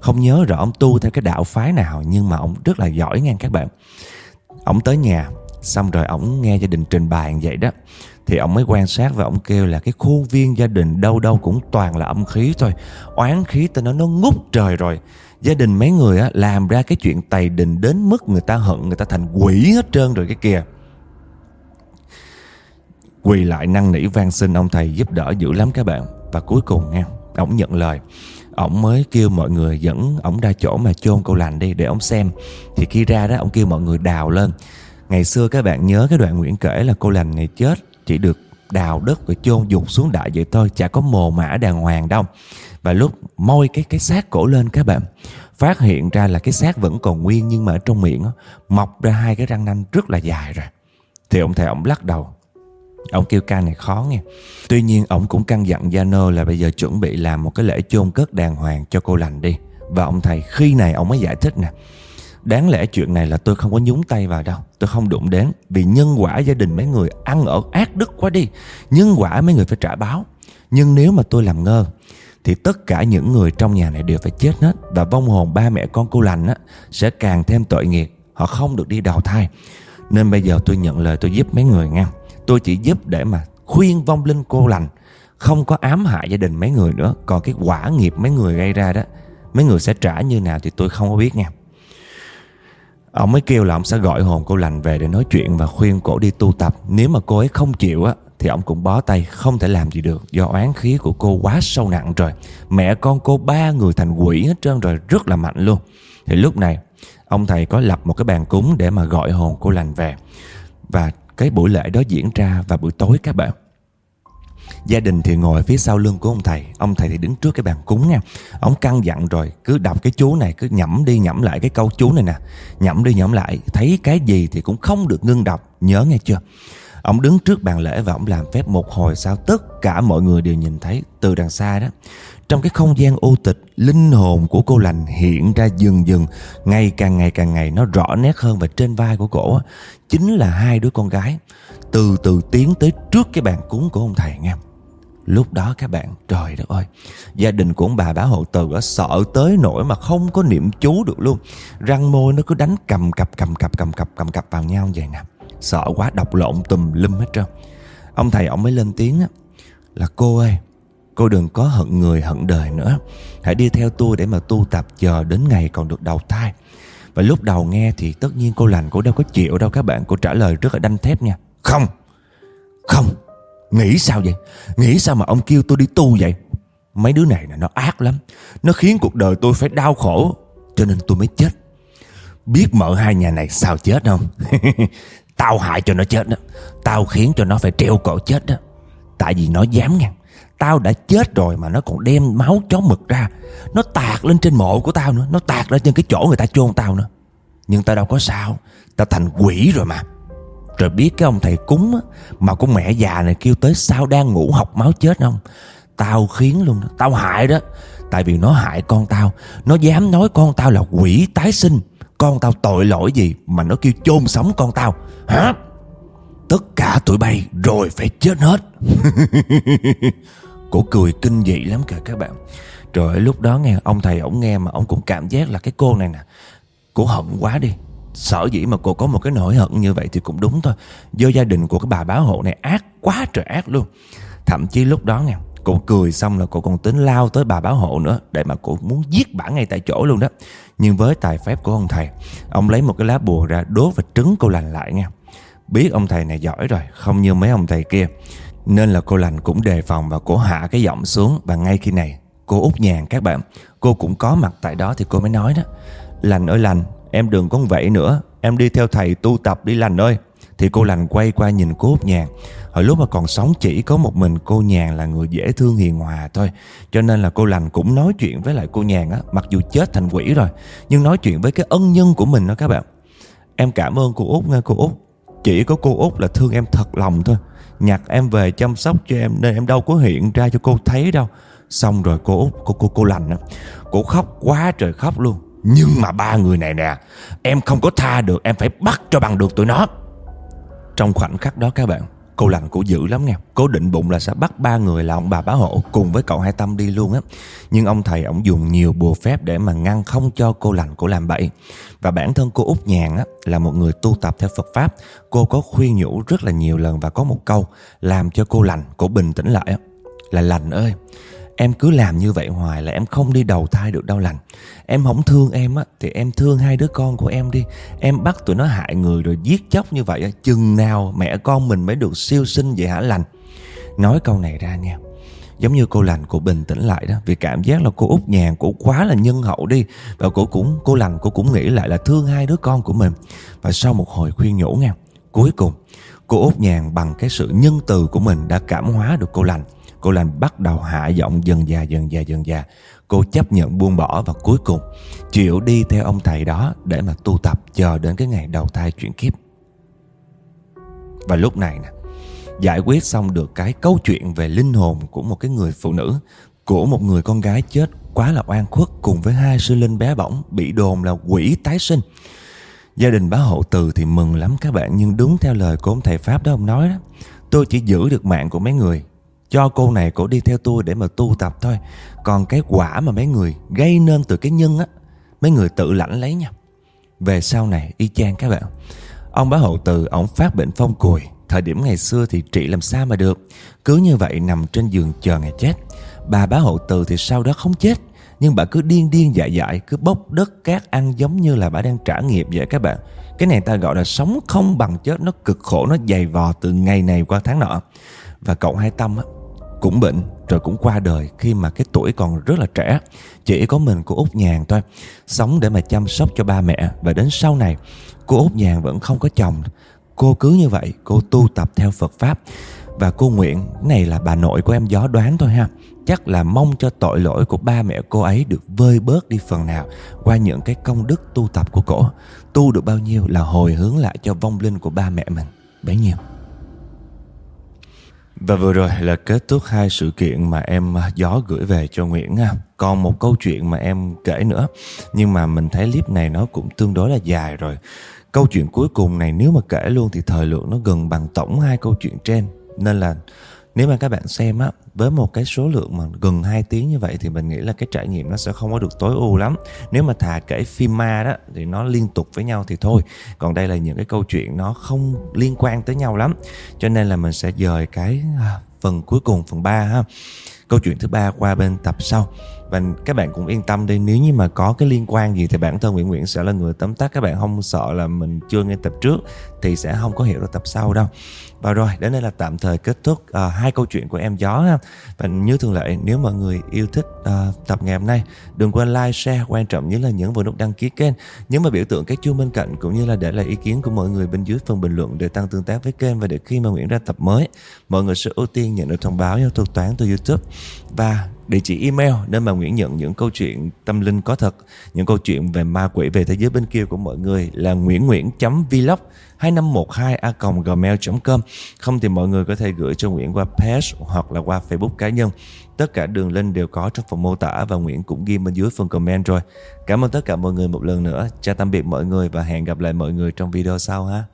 Không nhớ rõ ông tu theo cái đạo phái nào, nhưng mà ông rất là giỏi nha các bạn. Ông tới nhà, xong rồi ông nghe gia đình trình bày vậy đó thì ông mới quan sát và ông kêu là cái khuôn viên gia đình đâu đâu cũng toàn là âm khí thôi. Oán khí tên nó nó ngút trời rồi. Gia đình mấy người á, làm ra cái chuyện tày đình đến mức người ta hận, người ta thành quỷ hết trơn rồi cái kìa quỳ lại năn nỉ van xin ông thầy giúp đỡ dữ lắm các bạn. Và cuối cùng nha, ông nhận lời. Ổng mới kêu mọi người dẫn ổng ra chỗ mà chôn cô lành đi để ổng xem. Thì khi ra đó ổng kêu mọi người đào lên. Ngày xưa các bạn nhớ cái đoạn nguyễn kể là cô lành này chết chỉ được đào đất rồi chôn dục xuống đại vậy thôi chả có mồ mã đàng hoàng đâu. Và lúc môi cái cái xác cổ lên các bạn phát hiện ra là cái xác vẫn còn nguyên nhưng mà ở trong miệng đó, mọc ra hai cái răng nanh rất là dài rồi. Thì ông thầy ông lắc đầu. Ông kêu ca này khó nghe. Tuy nhiên ông cũng căn dặn Giano là bây giờ chuẩn bị làm một cái lễ chôn cất đàng hoàng cho cô lành đi. Và ông thầy khi này ông mới giải thích nè. Đáng lẽ chuyện này là tôi không có nhúng tay vào đâu. Tôi không đụng đến Vì nhân quả gia đình mấy người ăn ở ác đức quá đi. Nhân quả mấy người phải trả báo. Nhưng nếu mà tôi làm ngơ Thì tất cả những người trong nhà này đều phải chết hết. Và vong hồn ba mẹ con cô lành á, Sẽ càng thêm tội nghiệp. Họ không được đi đào thai. Nên bây giờ tôi nhận lời tôi giúp mấy người nha. Tôi chỉ giúp để mà khuyên vong linh cô lành. Không có ám hại gia đình mấy người nữa. Còn cái quả nghiệp mấy người gây ra đó Mấy người sẽ trả như nào thì tôi không có biết nha. Ông mới kêu là ông sẽ gọi hồn cô lành về để nói chuyện và khuyên cổ đi tu tập. Nếu mà cô ấy không chịu á, Thì ông cũng bó tay, không thể làm gì được. Do oán khí của cô quá sâu nặng rồi. Mẹ con cô ba người thành quỷ hết trơn rồi, Rất là mạnh luôn. Thì lúc này, ông thầy có lập một cái bàn cúng để mà gọi hồn cô lành về. Và cái buổi lễ đó diễn ra vào buổi tối các bạn. Gia đình thì ngồi phía sau lưng của ông thầy Ông thầy thì đứng trước cái bàn cúng nha. Ông căn dặn rồi cứ đọc cái chú này Cứ nhẩm đi nhẩm lại cái câu chú này nè. Nhẩm đi nhẩm lại Thấy cái gì thì cũng không được ngưng đọc Nhớ nghe chưa? Ông đứng trước bàn lễ và ông làm phép một hồi sau tất cả mọi người đều nhìn thấy từ đằng xa đó. Trong cái không gian ô tịch, linh hồn của cô lành hiện ra dần dần, ngày càng ngày càng ngày nó rõ nét hơn và trên vai của cổ chính là hai đứa con gái từ từ tiến tới trước cái bàn cúng của ông thầy nghe Lúc đó các bạn, trời đất ơi, gia đình của ông bà bá hộ từ đó sợ tới nỗi mà không có niệm chú được luôn. Răng môi nó cứ đánh cầm cặp cầm cặp cầm cặp cầm cặp vào nhau vậy nè. Sợ quá đọc lộn tùm lum hết trơn. Ông thầy ông mới lên tiếng á, Là cô ơi Cô đừng có hận người hận đời nữa. Hãy đi theo tôi để mà tu tập chờ đến ngày còn được đầu thai. Và lúc đầu nghe thì tất nhiên cô lành Cô đâu có chịu đâu. Các bạn Cô trả lời rất là đanh thép nha. Không Không. Nghĩ sao vậy? Nghĩ sao mà ông kêu tôi đi tu vậy? Mấy đứa này là nó ác lắm. Nó khiến cuộc đời tôi phải đau khổ, Cho nên tôi mới chết. Biết mở hai nhà này sao chết không? Tao hại cho nó chết đó. Tao khiến cho nó phải treo cổ chết đó. Tại vì nó dám nha Tao đã chết rồi mà nó còn đem máu chó mực ra. Nó tạt lên trên mộ của tao nữa. Nó tạt lên trên cái chỗ người ta chôn tao nữa. Nhưng tao đâu có sao. Tao thành quỷ rồi mà. Rồi biết cái ông thầy cúng á, Mà con mẹ già này kêu tới sao đang ngủ học máu chết không? Tao khiến luôn đó Tao hại đó. Tại vì nó hại con tao Nó dám nói con tao là quỷ tái sinh. Con tao tội lỗi gì mà nó kêu chôn sống con tao? Hả? Tất cả tụi bay rồi phải chết hết. Cổ cười kinh dị lắm kìa các bạn. Rồi lúc đó nghe ông thầy ổng nghe mà ông cũng cảm giác là cái cô này nè Cổ hận quá đi. Sở dĩ mà cô có một cái nỗi hận như vậy thì cũng đúng thôi. Do gia đình của cái bà báo hộ này ác quá trời ác luôn. Thậm chí lúc đó nha, Cô cười xong là cô còn tính lao tới bà báo hộ nữa Để mà cô muốn giết bà ngay tại chỗ luôn đó. Nhưng với tài phép của ông thầy Ông lấy một cái lá bùa ra đốt và trứng cô lành lại nha Biết ông thầy này giỏi rồi Không như mấy ông thầy kia. Nên là cô lành cũng đề phòng và cô hạ cái giọng xuống. Và ngay khi này cô út nhàn các bạn Cô cũng có mặt tại đó thì cô mới nói đó Lành ơi lành Em đừng có vậy nữa. Em đi theo thầy tu tập đi lành ơi. Thì cô lành quay qua nhìn cô út nhàn. Hồi lúc mà còn sống chỉ có một mình cô Nhàn là người dễ thương hiền hòa thôi. Cho nên là cô Lành cũng nói chuyện với lại cô Nhàn á. Mặc dù chết thành quỷ rồi Nhưng nói chuyện với cái ân nhân của mình đó các bạn. Em cảm ơn cô Út nha cô Út. Chỉ có cô Út là thương em thật lòng thôi. Nhặt em về chăm sóc cho em Nên em đâu có hiện ra cho cô thấy đâu. Xong rồi cô Út, cô cô cô Lành á. Cô khóc quá trời khóc luôn. Nhưng mà ba người này nè, Em không có tha được, Em phải bắt cho bằng được tụi nó. Trong khoảnh khắc đó các bạn, Cô lành cổ dữ lắm nha. Cố định bụng là sẽ bắt ba người là ông bà bá hộ Cùng với cậu hai tâm đi luôn á. Nhưng ông thầy ổng dùng nhiều bùa phép Để mà ngăn không cho cô lành cổ làm bậy. Và bản thân cô út Nhàn á, Là một người tu tập theo Phật Pháp. Cô có khuyên nhủ rất là nhiều lần Và có một câu làm cho cô lành Cổ bình tĩnh lại á. Là lành ơi Em cứ làm như vậy hoài là em không đi đầu thai được đâu lành. Em không thương em á, Thì em thương hai đứa con của em đi. Em bắt tụi nó hại người rồi giết chóc như vậy á, Chừng nào mẹ con mình mới được siêu sinh vậy hả lành? Nói câu này ra nha, Giống như cô lành, cô bình tĩnh lại đó, Vì cảm giác là cô út nhàn, cô quá là nhân hậu đi. Và cô cũng, cô lành, cô cũng nghĩ lại là thương hai đứa con của mình. Và sau một hồi khuyên nhủ nha, Cuối cùng, cô út nhàn bằng cái sự nhân từ của mình đã cảm hóa được cô lành. Cô lành bắt đầu hạ giọng dần già dần già dần già Cô chấp nhận buông bỏ và cuối cùng Chịu đi theo ông thầy đó Để mà tu tập chờ đến cái ngày đầu thai chuyển kiếp. Và lúc này nè, Giải quyết xong được cái câu chuyện về linh hồn của một cái người phụ nữ, Của một người con gái chết quá là oan khuất Cùng với hai sư linh bé bỏng Bị đồn là quỷ tái sinh. Gia đình bá hộ từ thì mừng lắm các bạn, Nhưng đúng theo lời của ông thầy Pháp đó ông nói đó, Tôi chỉ giữ được mạng của mấy người cho cô này cổ đi theo tôi để mà tu tập thôi. Còn cái quả mà mấy người gây nên từ cái nhân á Mấy người tự lãnh lấy nha. Về sau này y chang các bạn. Ông bá hộ từ ông phát bệnh phong cùi. Thời điểm ngày xưa thì trị làm sao mà được. Cứ như vậy nằm trên giường chờ ngày chết. Bà bá hộ từ thì sau đó không chết. Nhưng bà cứ điên điên dại dại Cứ bốc đất cát ăn giống như là bà đang trả nghiệp vậy các bạn. Cái này ta gọi là sống không bằng chết. Nó cực khổ, nó dày vò từ ngày này qua tháng nọ. Và cậu hai tâm á cũng bệnh, rồi cũng qua đời khi mà cái tuổi còn rất là trẻ. Chỉ có mình của út nhàn thôi, sống để mà chăm sóc cho ba mẹ. Và đến sau này, cô út nhàn vẫn không có chồng. Cô cứ như vậy, cô tu tập theo phật pháp. Và cô nguyện này là bà nội của em gió đoán thôi ha. Chắc là mong cho tội lỗi của ba mẹ cô ấy được vơi bớt đi phần nào qua những cái công đức tu tập của cổ. Tu được bao nhiêu là hồi hướng lại cho vong linh của ba mẹ mình. Bấy nhiêu và vừa rồi là kết thúc hai sự kiện mà em à, gió gửi về cho Nguyễn nha. Còn một câu chuyện mà em kể nữa. Nhưng mà mình thấy clip này nó cũng tương đối là dài rồi. Câu chuyện cuối cùng này nếu mà kể luôn thì thời lượng nó gần bằng tổng hai câu chuyện trên. Nên là nếu mà các bạn xem á, với một cái số lượng mà gần 2 tiếng như vậy thì mình nghĩ là cái trải nghiệm nó sẽ không có được tối ưu lắm. Nếu mà thà kể phim ma đó thì nó liên tục với nhau thì thôi. Còn đây là những cái câu chuyện nó không liên quan tới nhau lắm. Cho nên là mình sẽ dời cái à, phần cuối cùng, phần 3 ha. Câu chuyện thứ ba qua bên tập sau. Và các bạn cũng yên tâm đi, nếu như mà có cái liên quan gì thì bản thân Nguyễn Nguyễn sẽ là người tóm tắt. Các bạn không sợ là mình chưa nghe tập trước thì sẽ không có hiểu được tập sau đâu và rồi đến đây là tạm thời kết thúc uh, hai câu chuyện của em gió ha. Và như thường lệ nếu mọi người yêu thích uh, tập ngày hôm nay đừng quên like share quan trọng nhất là nhấn vào nút đăng ký kênh. Nhấn vào biểu tượng cái chuông bên cạnh cũng như là để lại ý kiến của mọi người bên dưới phần bình luận để tăng tương tác với kênh và để khi mà Nguyễn ra tập mới mọi người sẽ ưu tiên nhận được thông báo theo thuật toán từ YouTube. Và địa chỉ email nơi mà Nguyễn nhận những câu chuyện tâm linh có thật, những câu chuyện về ma quỷ về thế giới bên kia của mọi người là nguyễn nguyễn.vlog 2512a.gmail.com Không thì mọi người có thể gửi cho Nguyễn qua page hoặc là qua Facebook cá nhân. Tất cả đường link đều có trong phần mô tả và Nguyễn cũng ghi bên dưới phần comment rồi. Cảm ơn tất cả mọi người một lần nữa. Chào tạm biệt mọi người và hẹn gặp lại mọi người trong video sau ha.